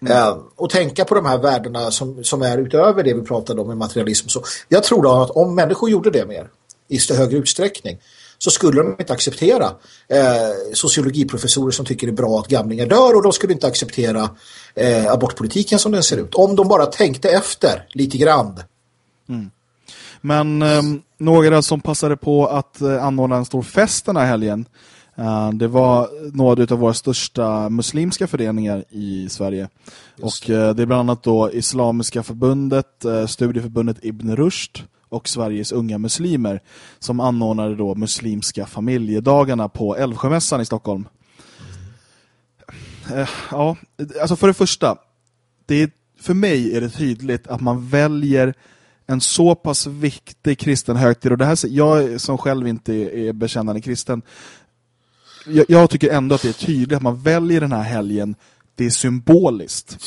Mm. Eh, och tänka på de här värdena som, som är utöver det vi pratade om i materialism. Så jag tror då att om människor gjorde det mer i högre utsträckning så skulle de inte acceptera eh, sociologiprofessorer som tycker det är bra att gamlingar dör och de skulle inte acceptera eh, abortpolitiken som den ser ut. Om de bara tänkte efter lite grann. Mm. Men eh, några som passade på att eh, anordna en stor fest den här helgen det var några av våra största muslimska föreningar i Sverige. Just och det är bland annat då Islamiska förbundet, uh, Studieförbundet Ibn Rushd och Sveriges unga muslimer som anordnade då muslimska familjedagarna på Älvsjömässan i Stockholm. ja, alltså för det första, det är, för mig är det tydligt att man väljer en så pass viktig kristen högtid och det här, jag som själv inte är bekännande kristen jag, jag, tycker ändå att det är tydligt att man väljer den här helgen. Det är symboliskt.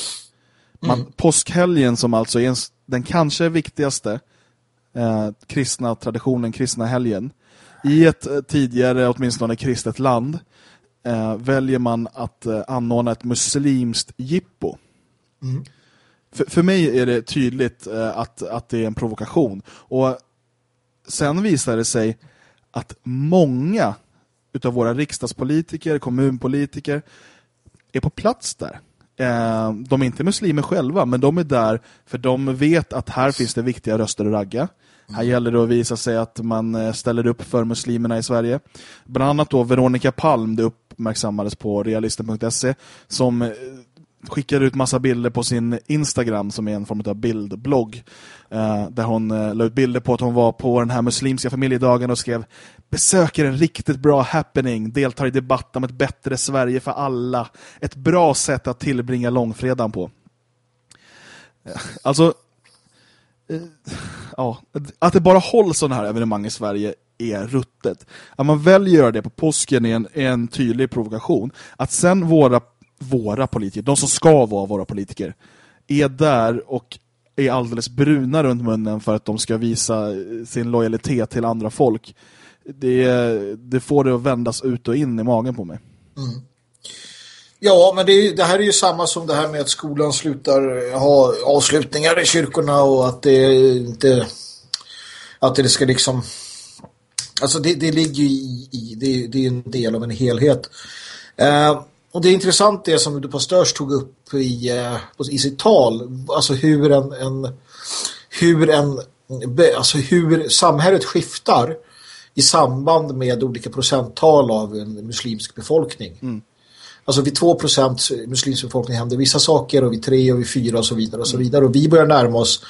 Man, mm. Påskhelgen som alltså är en, den kanske viktigaste eh, kristna traditionen, kristna helgen. I ett eh, tidigare, åtminstone kristet land eh, väljer man att eh, anordna ett muslimskt jippo. Mm. För, för mig är det tydligt eh, att, att det är en provokation. Och sen visar det sig att många utav våra riksdagspolitiker, kommunpolitiker är på plats där. Eh, de är inte muslimer själva, men de är där för de vet att här finns det viktiga röster att ragga. Här gäller det att visa sig att man eh, ställer upp för muslimerna i Sverige. Bland annat då Veronica Palm, det uppmärksammades på realisten.se, som eh, skickade ut massa bilder på sin Instagram som är en form av bildblogg där hon la ut bilder på att hon var på den här muslimska familjedagen och skrev besöker en riktigt bra happening, deltar i debatt om ett bättre Sverige för alla, ett bra sätt att tillbringa långfredagen på. Eh, alltså eh, ja, att det bara hålls sådana här evenemang i Sverige är ruttet. Att man väljer att göra det på påsken är en, är en tydlig provokation. Att sen våra våra politiker, de som ska vara våra politiker, är där och är alldeles bruna runt munnen för att de ska visa eh, sin lojalitet till andra folk. Det, det får det att vändas ut och in i magen på mig. Mm. Ja, men det, det, här är ju samma som det här med att skolan slutar ha avslutningar i kyrkorna och att det inte att det ska liksom alltså det, det ligger i, i det, det, är en del av en helhet. Eh, och det är intressant det som du pastörs tog upp i, eh, i sitt tal. Alltså hur en, en hur en alltså hur samhället skiftar i samband med olika procenttal av en muslimsk befolkning. Mm. Alltså vid 2% muslimsk befolkning händer vissa saker och vid 3 och vid 4 och så vidare och så mm. vidare. Och vi börjar närma oss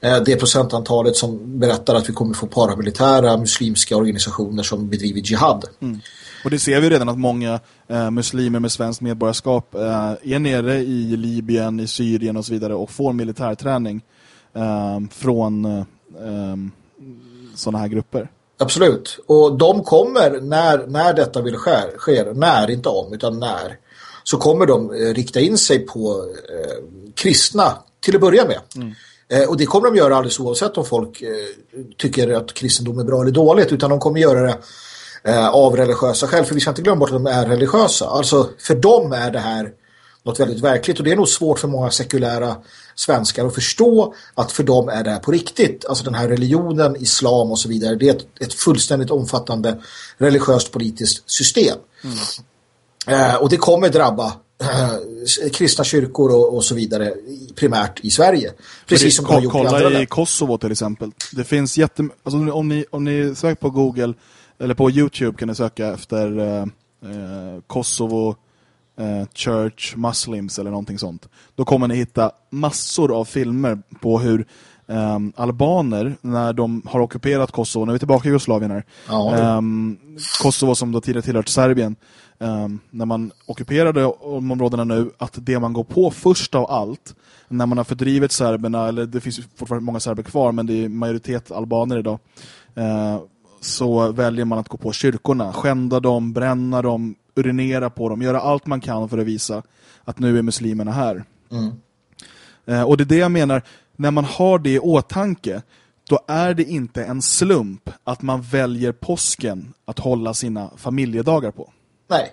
eh, det procentantalet som berättar att vi kommer få paramilitära muslimska organisationer som bedriver jihad. Mm. Och det ser vi redan att många eh, muslimer med svenskt medborgarskap eh, är nere i Libyen, i Syrien och så vidare och får militärträning eh, från eh, sådana här grupper. Absolut. Och de kommer när, när detta vill sker, sker, när, inte om, utan när, så kommer de eh, rikta in sig på eh, kristna till att börja med. Mm. Eh, och det kommer de göra alldeles oavsett om folk eh, tycker att kristendom är bra eller dåligt, utan de kommer göra det eh, av religiösa skäl. För vi ska inte glömma bort att de är religiösa. Alltså för dem är det här något väldigt verkligt. Och det är nog svårt för många sekulära svenskar att förstå att för dem är det här på riktigt. Alltså den här religionen, islam och så vidare. Det är ett, ett fullständigt omfattande religiöst politiskt system. Eh, och det kommer drabba eh, kristna kyrkor och, och så vidare primärt i Sverige. Precis som de har gjort i andra Kolla i. Kosovo till exempel. Det finns jättem... Alltså, om, ni, om ni söker på Google eller på Youtube kan ni söka efter eh, eh, Kosovo eh, Church Muslims eller någonting sånt. Då kommer ni hitta massor av filmer på hur ehm, albaner, när de har ockuperat Kosovo, när vi är tillbaka i Jugoslavien här, Ja. Ehm, Kosovo som då tidigare tillhört Serbien, ehm, när man ockuperade områdena nu, att det man går på först av allt, när man har fördrivit serberna, eller det finns fortfarande många serber kvar, men det är majoritet albaner idag, eh, så väljer man att gå på kyrkorna, skända dem, bränna dem, urinera på dem, göra allt man kan för att visa att nu är muslimerna här. Eh, och det är det jag menar, när man har det i åtanke, då är det inte en slump att man väljer påsken att hålla sina familjedagar på. Nej.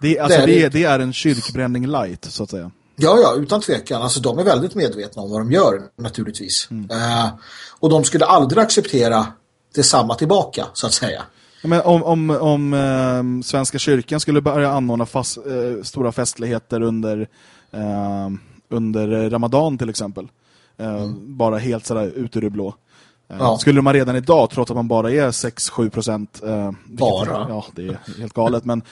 Det, är- alltså, Det är det, det. är, det är en kyrkbränning light, så att säga. Ja, ja, utan tvekan. Alltså, de är väldigt medvetna om vad de gör, naturligtvis. Eh, och de skulle aldrig acceptera detsamma tillbaka, så att säga. Men om, om, om eh, Svenska kyrkan skulle börja anordna fast, eh, stora festligheter under, eh, under Ramadan till exempel, eh, bara helt sådär ut ur det blå. Eh, Ja. Skulle man redan idag, trots att man bara är 6-7 procent, eh, Bara? Ja, det är helt galet, men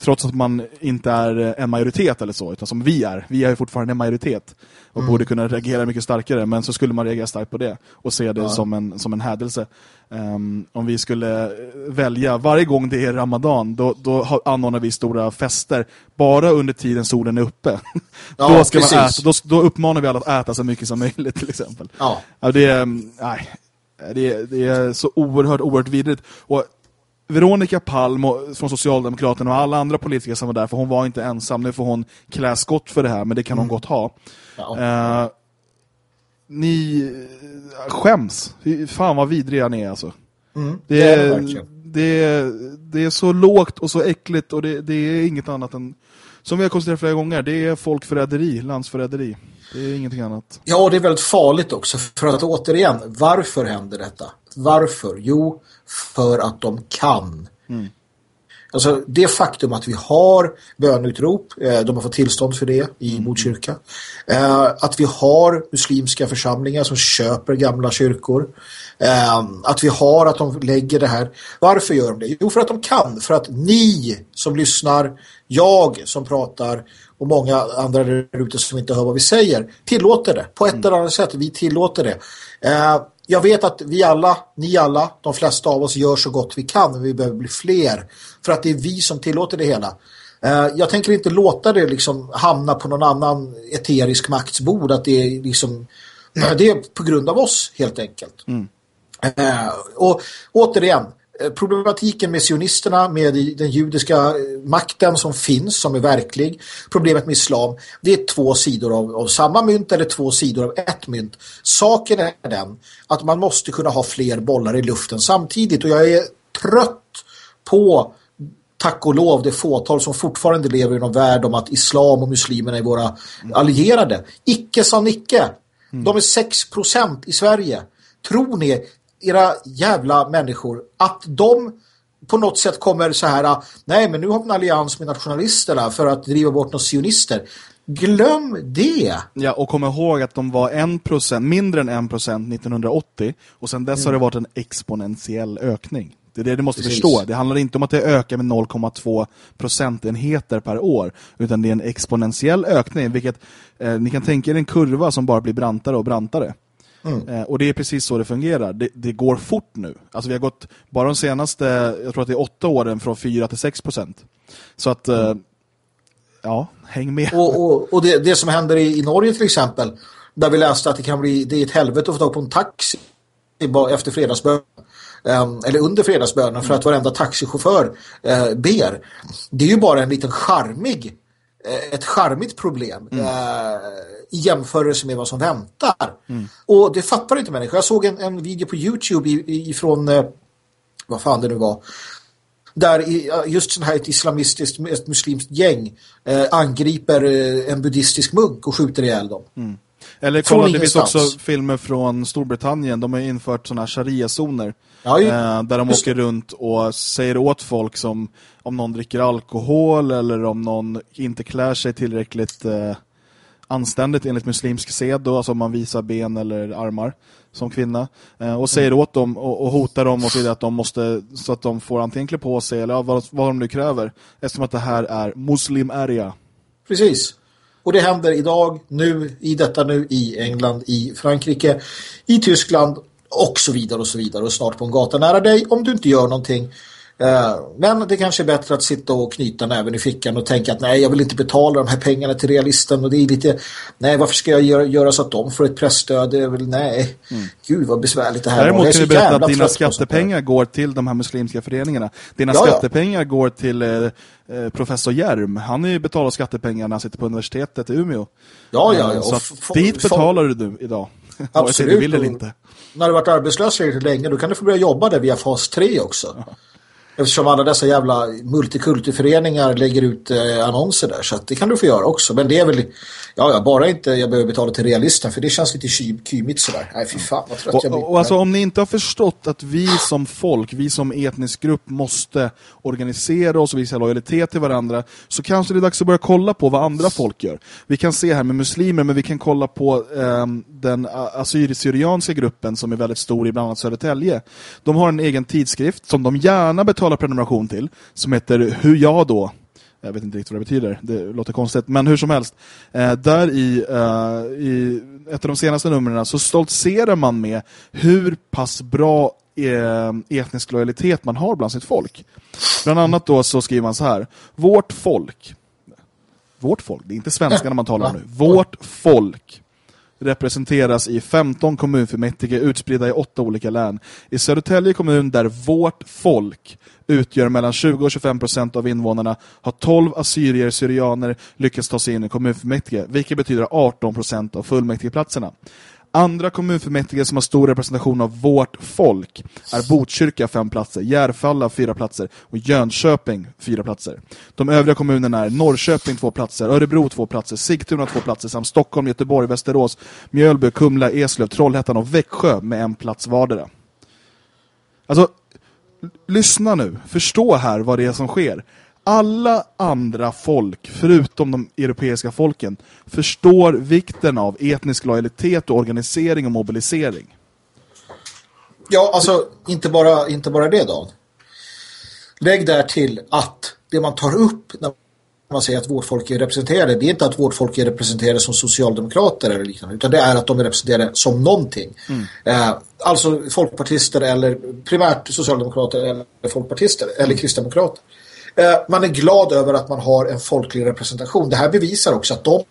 trots att man inte är en majoritet eller så, utan som vi är, vi är ju fortfarande en majoritet och Mm. borde kunna reagera mycket starkare, men så skulle man reagera starkt på det och se det som, en, som en hädelse. Ehm, om vi skulle eh, välja, varje gång det är Ramadan, då, då anordnar vi stora fester, bara under tiden solen är uppe. Ja, då, ska man äta, då, då uppmanar vi alla att äta så mycket som möjligt till exempel. Ja. Ja, det, är, mm, nej, det, är, det är så oerhört, oerhört vidrigt. Och Veronica Palm och, från Socialdemokraterna och alla andra politiker som var där, för hon var inte ensam, nu får hon klä skott för det här, men det kan hon gott ha. Ja. Eh, ni eh, skäms. Fan vad vidriga ni är alltså. Mm, Det, det är är, det verkligen. det, är, det är så lågt och så äckligt och det, det är inget annat än, som vi har konstaterat flera gånger, det är folkförräderi, landsförräderi. Det är ingenting annat. Ja, och det är väldigt farligt också. För att återigen, varför händer detta? Varför? Jo, för att de kan. Alltså det faktum att vi har bönutrop, eh, de har fått tillstånd för det i Botkyrka. Eh, att vi har muslimska församlingar som köper gamla kyrkor. Eh, att vi har att de lägger det här. Varför gör de det? Jo, för att de kan. För att ni som lyssnar, jag som pratar och många andra där ute som inte hör vad vi säger tillåter det. På ett eller annat sätt, vi tillåter det. Jag vet att vi alla, ni alla, de flesta av oss gör så gott vi kan men vi behöver bli fler för att det är vi som tillåter det hela. Eh, jag tänker inte låta det liksom hamna på någon annan eterisk maktsbord att det är liksom det är på grund av oss helt enkelt. Eh, och återigen, problematiken med sionisterna, med den judiska eh, makten som finns, som är verklig, problemet med islam, det är två sidor av, av samma mynt eller två sidor av ett mynt. Saken är den att man måste kunna ha fler bollar i luften samtidigt och jag är trött på tack och lov det fåtal som fortfarande lever i någon värld om att islam och muslimerna är våra allierade. Icke sa Nicke. De är 6% i Sverige. Tror ni, era jävla människor, att de på något sätt kommer så här, nej men nu har vi en allians med nationalisterna för att driva bort några sionister. Glöm det! Ja, och kom ihåg att de var en procent, mindre än 1% 1980 och sen dess har det varit en exponentiell ökning. Det är det du måste Precis. förstå. Det handlar inte om att det ökar med 0,2 procentenheter per år, utan det är en exponentiell ökning, vilket eh, ni kan tänka er en kurva som bara blir brantare och brantare. Eh, och det är precis så det fungerar. Det, det går fort nu. Alltså vi har gått bara de senaste, jag tror att det är åtta åren, från 4 till 6 procent. Så att, eh, ja, häng med. Och, och, och det, det som händer i, i Norge till exempel, där vi läste att det kan bli, det är ett helvete att få tag på en taxi efter fredagsbön. Ehm, eller under fredagsbönen för att varenda taxichaufför eh, ber. Det är ju bara en liten charmig ett charmigt problem eh, i jämförelse med vad som väntar. Och det fattar inte människor. Jag såg en, en video på Youtube ifrån eh, vad fan det nu var där just sån här ett islamistiskt, ett muslimskt gäng eh, angriper eh, en buddhistisk munk och skjuter ihjäl dem. Eller kolla, det finns också filmer från Storbritannien. De har infört sådana här sharia-zoner. Ja, ju- eh, där de just åker runt och säger åt folk som om någon dricker alkohol eller om någon inte klär sig tillräckligt eh, anständigt enligt muslimsk sed då, alltså om man visar ben eller armar som kvinna eh, och säger åt dem och, och hotar dem och säger att de måste så att de får antingen klä på sig eller ja, vad, vad de nu kräver eftersom att det här är muslim area. Precis. Och det händer idag, nu, i detta nu, i England, i Frankrike, i Tyskland och så vidare och så vidare och snart på en gata nära dig om du inte gör någonting. Eh, Men det kanske är bättre att sitta och knyta näven i fickan och tänka att nej, jag vill inte betala de här pengarna till realisten och det är lite, nej, varför ska jag göra, så att de får ett pressstöd? Det är väl, nej, gud vad besvärligt det här Däremot kan du berätta att dina skattepengar går till de här muslimska föreningarna. Dina Ja, ja. skattepengar går till eh, professor Järm. Han är ju betalar skattepengar när han sitter på universitetet i Umeå. Ja, ja, Eh, ja. Så att f- f- dit betalar du nu idag. Vare sig du Absolut, vill eller inte. när du varit arbetslös tillräckligt länge då kan du få börja jobba där via fas 3 också. Eftersom alla dessa jävla multikulturföreningar lägger ut eh, annonser där. Så att det kan du få göra också. Men det är väl, ja, ja bara inte jag behöver betala till realisten för det känns lite ky- kymigt sådär. Nej fy fan vad trött jag Och, blir. och, alltså, om ni inte har förstått att vi som folk, vi som etnisk grupp måste organisera oss och visa lojalitet till varandra så kanske det är dags att börja kolla på vad andra folk gör. Vi kan se här med muslimer men vi kan kolla på ehm, den assyrisk-syrianska gruppen som är väldigt stor i bland annat Södertälje. De har en egen tidskrift som de gärna betalar prenumeration till som heter Hur jag då jag vet inte riktigt vad det betyder, det låter konstigt. Men hur som helst, eh, där i, eh, i ett av de senaste numren så stoltserar man med hur pass bra eh, etnisk lojalitet man har bland sitt folk. Bland annat då så skriver man så här, vårt folk, vårt folk, det är inte svenskarna man talar om nu, vårt folk representeras i 15 kommunfullmäktige utspridda i åtta olika län. I Södertälje kommun där vårt folk utgör mellan 20 och 25 procent av invånarna har 12 assyrier syrianer lyckats ta sig in i kommunfullmäktige, vilket betyder 18 procent av fullmäktigeplatserna. Andra kommunfullmäktige som har stor representation av vårt folk är Botkyrka fem platser, Järfalla fyra platser och Jönköping fyra platser. De övriga kommunerna är Norrköping två platser, Örebro två platser, Sigtuna två platser samt Stockholm, Göteborg, Västerås, Mjölby, Kumla, Eslöv, Trollhättan och Växjö med en plats vardera. Alltså, lyssna nu. Förstå här vad det är som sker. Alla andra folk, förutom de europeiska folken, förstår vikten av etnisk lojalitet och organisering och mobilisering. Ja, alltså inte bara, inte bara det då. Lägg där till att det man tar upp när man säger att vårt folk är representerade, det är inte att vårt folk är representerade som socialdemokrater eller liknande, utan det är att de är representerade som någonting. Eh, alltså folkpartister eller primärt socialdemokrater eller folkpartister eller kristdemokrater. Eh, man är glad över att man har en folklig representation. Det här bevisar också att de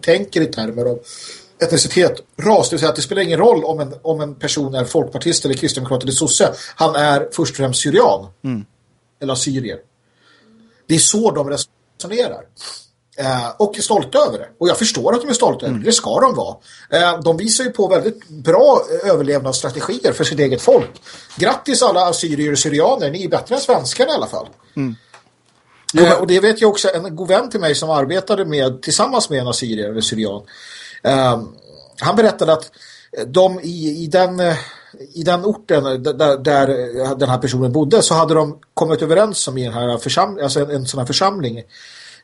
tänker i termer av etnicitet, ras, det vill säga att det spelar ingen roll om en, om en person är folkpartist eller kristdemokrat eller sosse. Han är först och främst syrian. Eller assyrier. Det är så de resonerar. Eh, och är stolta över det. Och jag förstår att de är stolta över det. Det ska de vara. Eh, de visar ju på väldigt bra eh, överlevnadsstrategier för sitt eget folk. Grattis alla assyrier och syrianer. Ni är bättre än svenskarna i alla fall. Eh, och det vet jag också en god vän till mig som arbetade med tillsammans med en assyrier eller syrian. Eh, han berättade att de i, i, den, eh, i den orten där, där den här personen bodde så hade de kommit överens om i den här församling, alltså en, en sån här församling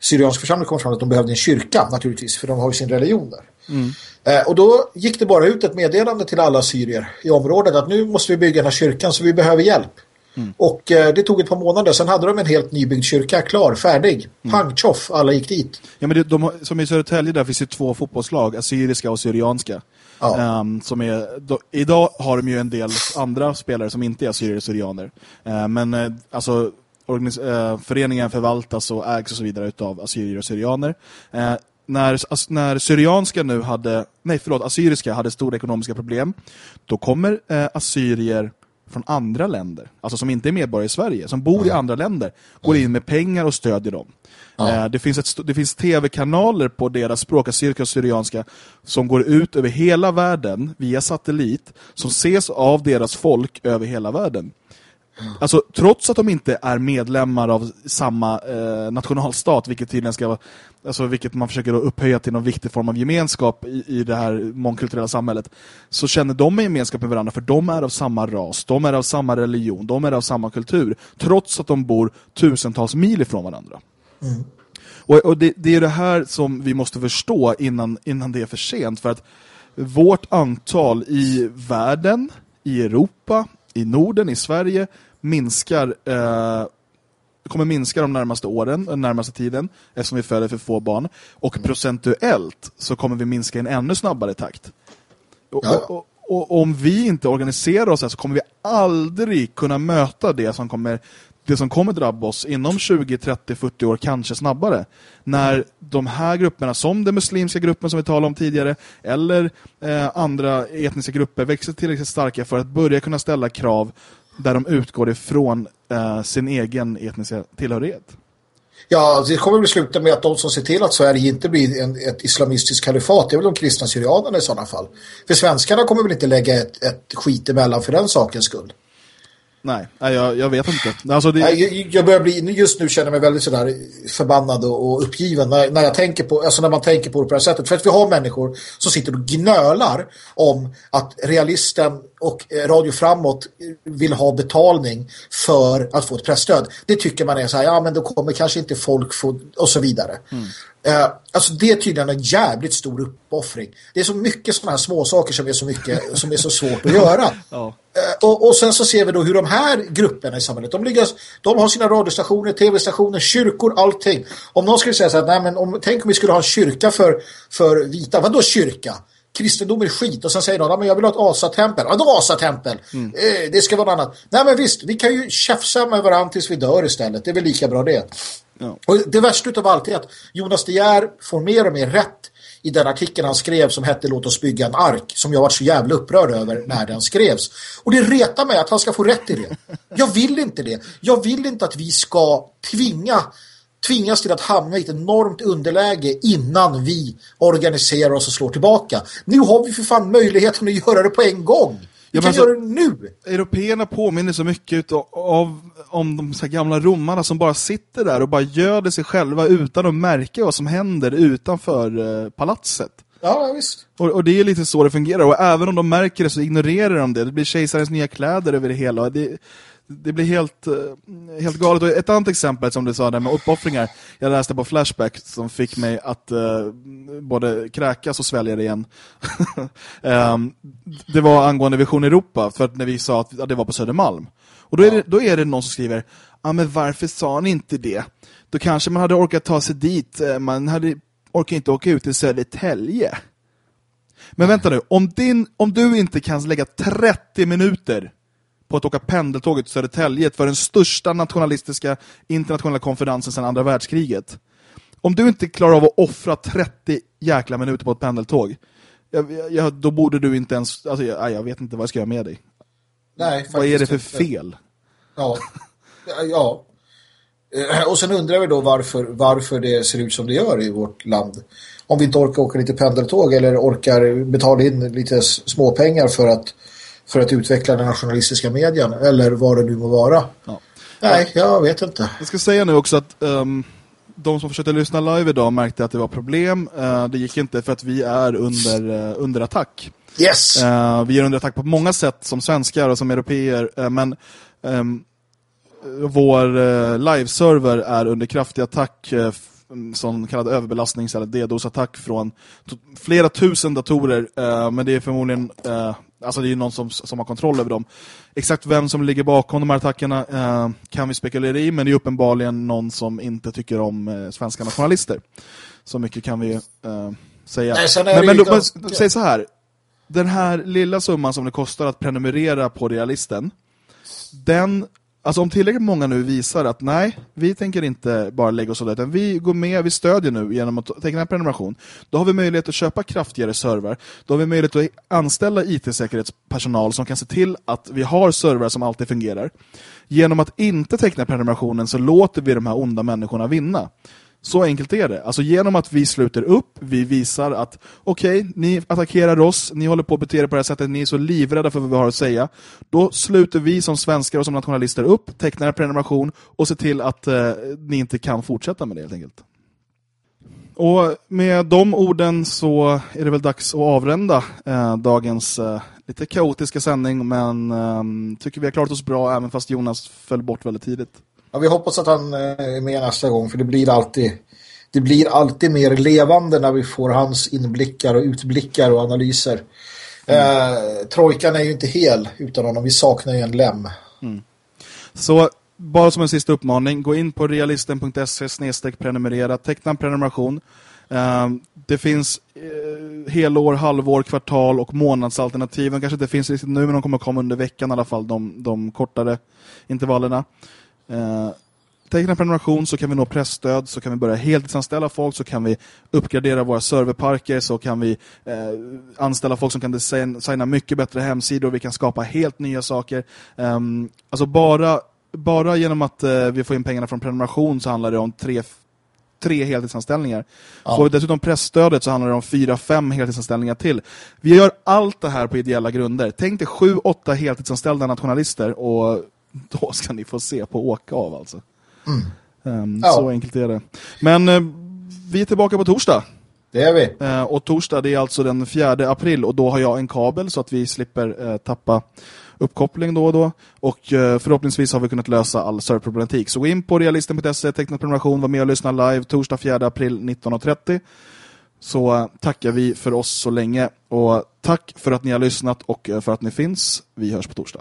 syriansk församling kom fram att de behövde en kyrka naturligtvis för de har ju sin religion där. Eh, och då gick det bara ut ett meddelande till alla syrier i området att nu måste vi bygga den här kyrkan så vi behöver hjälp. Och eh, det tog ett par månader, sen hade de en helt nybyggd kyrka klar, färdig. Pang, tjoff, alla gick dit. Ja, men det, de, som i Södertälje där finns det två fotbollslag, assyriska och syrianska. Ja. Ehm, som är, då, idag har de ju en del andra spelare som inte är assyrier och syrianer. Ehm, men eh, alltså eh, föreningen förvaltas och ägs och så vidare utav assyrier och syrianer. Eh, när, as, när syrianska nu hade, nej förlåt, assyriska hade stora ekonomiska problem, då kommer eh, assyrier från andra länder, alltså som inte är medborgare i Sverige, som bor i andra länder, går in med pengar och stödjer dem. Ja. Eh, det finns, ett, det finns tv-kanaler på deras språk, assyriska och syrianska, som går ut över hela världen via satellit, som ses av deras folk över hela världen. Alltså, trots att de inte är medlemmar av samma eh, nationalstat, vilket tydligen ska vara, alltså, vilket man försöker upphöja till någon viktig form av gemenskap i, i det här mångkulturella samhället, så känner de en gemenskap med varandra, för de är av samma ras, de är av samma religion, de är av samma kultur, trots att de bor tusentals mil ifrån varandra. Och, och det, det är det här som vi måste förstå innan, innan det är för sent, för att vårt antal i världen, i Europa, i Norden, i Sverige minskar eh, kommer minska de närmaste åren, den närmaste tiden, eftersom vi föder för få barn. Och procentuellt så kommer vi minska i en ännu snabbare takt. Och, Ja. och, och, och om vi inte organiserar oss här så kommer vi aldrig kunna möta det som kommer det som kommer drabba oss inom 20, 30, 40 år, kanske snabbare. När de här grupperna, som den muslimska gruppen som vi talade om tidigare, eller eh, andra etniska grupper, växer tillräckligt starka för att börja kunna ställa krav där de utgår ifrån eh, sin egen etniska tillhörighet. Ja, alltså, det kommer väl sluta med att de som ser till att Sverige inte blir en, ett islamistiskt kalifat, det är väl de kristna syrianerna i sådana fall. För svenskarna kommer väl inte lägga ett, ett skit emellan för den sakens skull. Nej, nej, jag, jag vet inte. Alltså det, Nej, Jag, jag börjar bli, just nu känner jag mig väldigt sådär förbannad och, och uppgiven när, när, jag tänker på, alltså när man tänker på det på det här sättet. För att vi har människor som sitter och gnölar om att realisten och eh, Radio Framåt vill ha betalning för att få ett pressstöd. Det tycker man är så här, ja men då kommer kanske inte folk få, och så vidare. Eh, alltså det är tydligen en jävligt stor uppoffring. Det är så mycket sådana här små saker som är så mycket som är så svårt att göra. Ja. Eh, och, och sen så ser vi då hur de här grupperna i samhället, de, ligger, de har sina radiostationer, tv-stationer, kyrkor, allting. Om någon skulle säga så här, nej men om, tänk om vi skulle ha en kyrka för, för vita, vadå kyrka? Kristendom är skit och sen säger de, nej men jag vill ha ett asatempel. Vadå asatempel? Eh, det ska vara något annat. Nej men visst, vi kan ju tjafsa med varandra tills vi dör istället. Det är väl lika bra det. Ja. Och det värsta utav allt är att Jonas De Geer får mer och mer rätt i den artikeln han skrev som hette Låt oss bygga en ark som jag var så jävla upprörd över när den skrevs. Och det retar mig att han ska få rätt i det. Jag vill inte det. Jag vill inte att vi ska tvinga tvingas till att hamna i ett enormt underläge innan vi organiserar oss och slår tillbaka. Nu har vi för fan möjligheten att göra det på en gång. Vi Ja, kan men så- göra det nu. Européerna påminner så mycket utav, av om de så gamla romarna som bara sitter där och bara göder sig själva utan att märka vad som händer utanför eh, palatset. Ja, visst. Och, och det är lite så det fungerar. Och även om de märker det så ignorerar de det. Det blir kejsarens nya kläder över det hela. Det, det blir helt, eh, helt galet. Och ett annat exempel som du sa där med uppoffringar. Jag läste på Flashback som fick mig att eh, både kräkas och svälja det igen. Ehm, det var angående Vision Europa. För att när vi sa att ja, det var på Södermalm. Och då är, det, då är det någon som skriver Ja men varför sa ni inte det? Då kanske man hade orkat ta sig dit. Eh, Man hade orkar inte åka ut till Södertälje. Men vänta nu, om, din, om du inte kan lägga 30 minuter på att åka pendeltåget till Södertälje för den största nationalistiska internationella konferensen sedan andra världskriget. Om du inte klarar av att offra 30 jäkla minuter på ett pendeltåg, jag, jag, då borde du inte ens, alltså, jag, jag vet inte vad jag ska göra med dig. Nej, Vad är det för fel? Ja. Ja. Eh, Och sen undrar vi då varför, varför det ser ut som det gör i vårt land. Om vi inte orkar åka lite pendeltåg eller orkar betala in lite småpengar för att, för att utveckla den nationalistiska medien eller vad det nu må vara. Ja. Nej, jag vet inte. Jag ska säga nu också att ehm, de som försökte lyssna live idag märkte att det var problem. Eh, det gick inte för att vi är under, eh, under attack. Yes! Eh, vi är under attack på många sätt som svenskar och som europeer, men ehm, vår uh, liveserver är under kraftig attack, uh, som kallad överbelastnings- eller DDoS-attack från flera tusen datorer, men det är förmodligen alltså det är någon som, som har kontroll över dem. Exakt vem som ligger bakom de här attackerna eh, kan vi spekulera i, men det är uppenbarligen någon som inte tycker om eh, svenska nationalister. Så mycket kan vi eh, säga. Nej, men men, ju men ganska- säg så här, den här lilla summan som det kostar att prenumerera på Realisten, den, alltså om tillräckligt många nu visar att nej, vi tänker inte bara lägga oss och utan vi går med, vi stödjer nu genom att teckna en prenumeration, då har vi möjlighet att köpa kraftigare servrar, då har vi möjlighet att anställa IT-säkerhetspersonal som kan se till att vi har servrar som alltid fungerar. Genom att inte teckna prenumerationen så låter vi de här onda människorna vinna. Så enkelt är det. Alltså genom att vi sluter upp, vi visar att okej, okay, ni attackerar oss, ni håller på att bete er på det här sättet, ni är så livrädda för vad vi har att säga. Då sluter vi som svenskar och som nationalister upp, tecknar en prenumeration och ser till att eh, ni inte kan fortsätta med det helt enkelt. Och med de orden så är det väl dags att avrända eh, dagens eh, lite kaotiska sändning men eh, tycker vi har klarat oss bra även fast Jonas föll bort väldigt tidigt. Ja, vi hoppas att han eh, är med nästa gång för det blir alltid det blir alltid mer levande när vi får hans inblickar och utblickar och analyser. Mm. Eh, trojkan är ju inte hel utan honom. Vi saknar ju en lem. Mm. Så bara som en sista uppmaning, gå in på realisten.se prenumerera, teckna en prenumeration. Uh, det finns uh, helår, halvår, kvartal och månadsalternativ. De kanske inte finns riktigt nu men de kommer komma under veckan i alla fall, de, de kortare intervallerna. Uh, teckna prenumeration så kan vi nå pressstöd, så kan vi börja heltidsanställa folk, så kan vi uppgradera våra serverparker, så kan vi eh, anställa folk som kan designa mycket bättre hemsidor, vi kan skapa helt nya saker. Um, alltså bara bara genom att eh, vi får in pengarna från prenumeration så handlar det om tre, tre heltidsanställningar. Ja. Får vi dessutom pressstödet så handlar det om fyra, fem heltidsanställningar till. Vi gör allt det här på ideella grunder. Tänk dig sju, åtta heltidsanställda nationalister och då ska ni få se på åka av alltså. Mm. Um, ja. Så enkelt är det. Men uh, vi är tillbaka på torsdag. Det är vi. Uh, och torsdag det är alltså den 4 april och då har jag en kabel så att vi slipper uh, tappa uppkoppling då och då. Och förhoppningsvis har vi kunnat lösa all serverproblematik. Så gå in på realisten.se, teckna prenumeration, var med och lyssna live torsdag 4 april 19.30. Så tackar vi för oss så länge. Och tack för att ni har lyssnat och för att ni finns. Vi hörs på torsdag.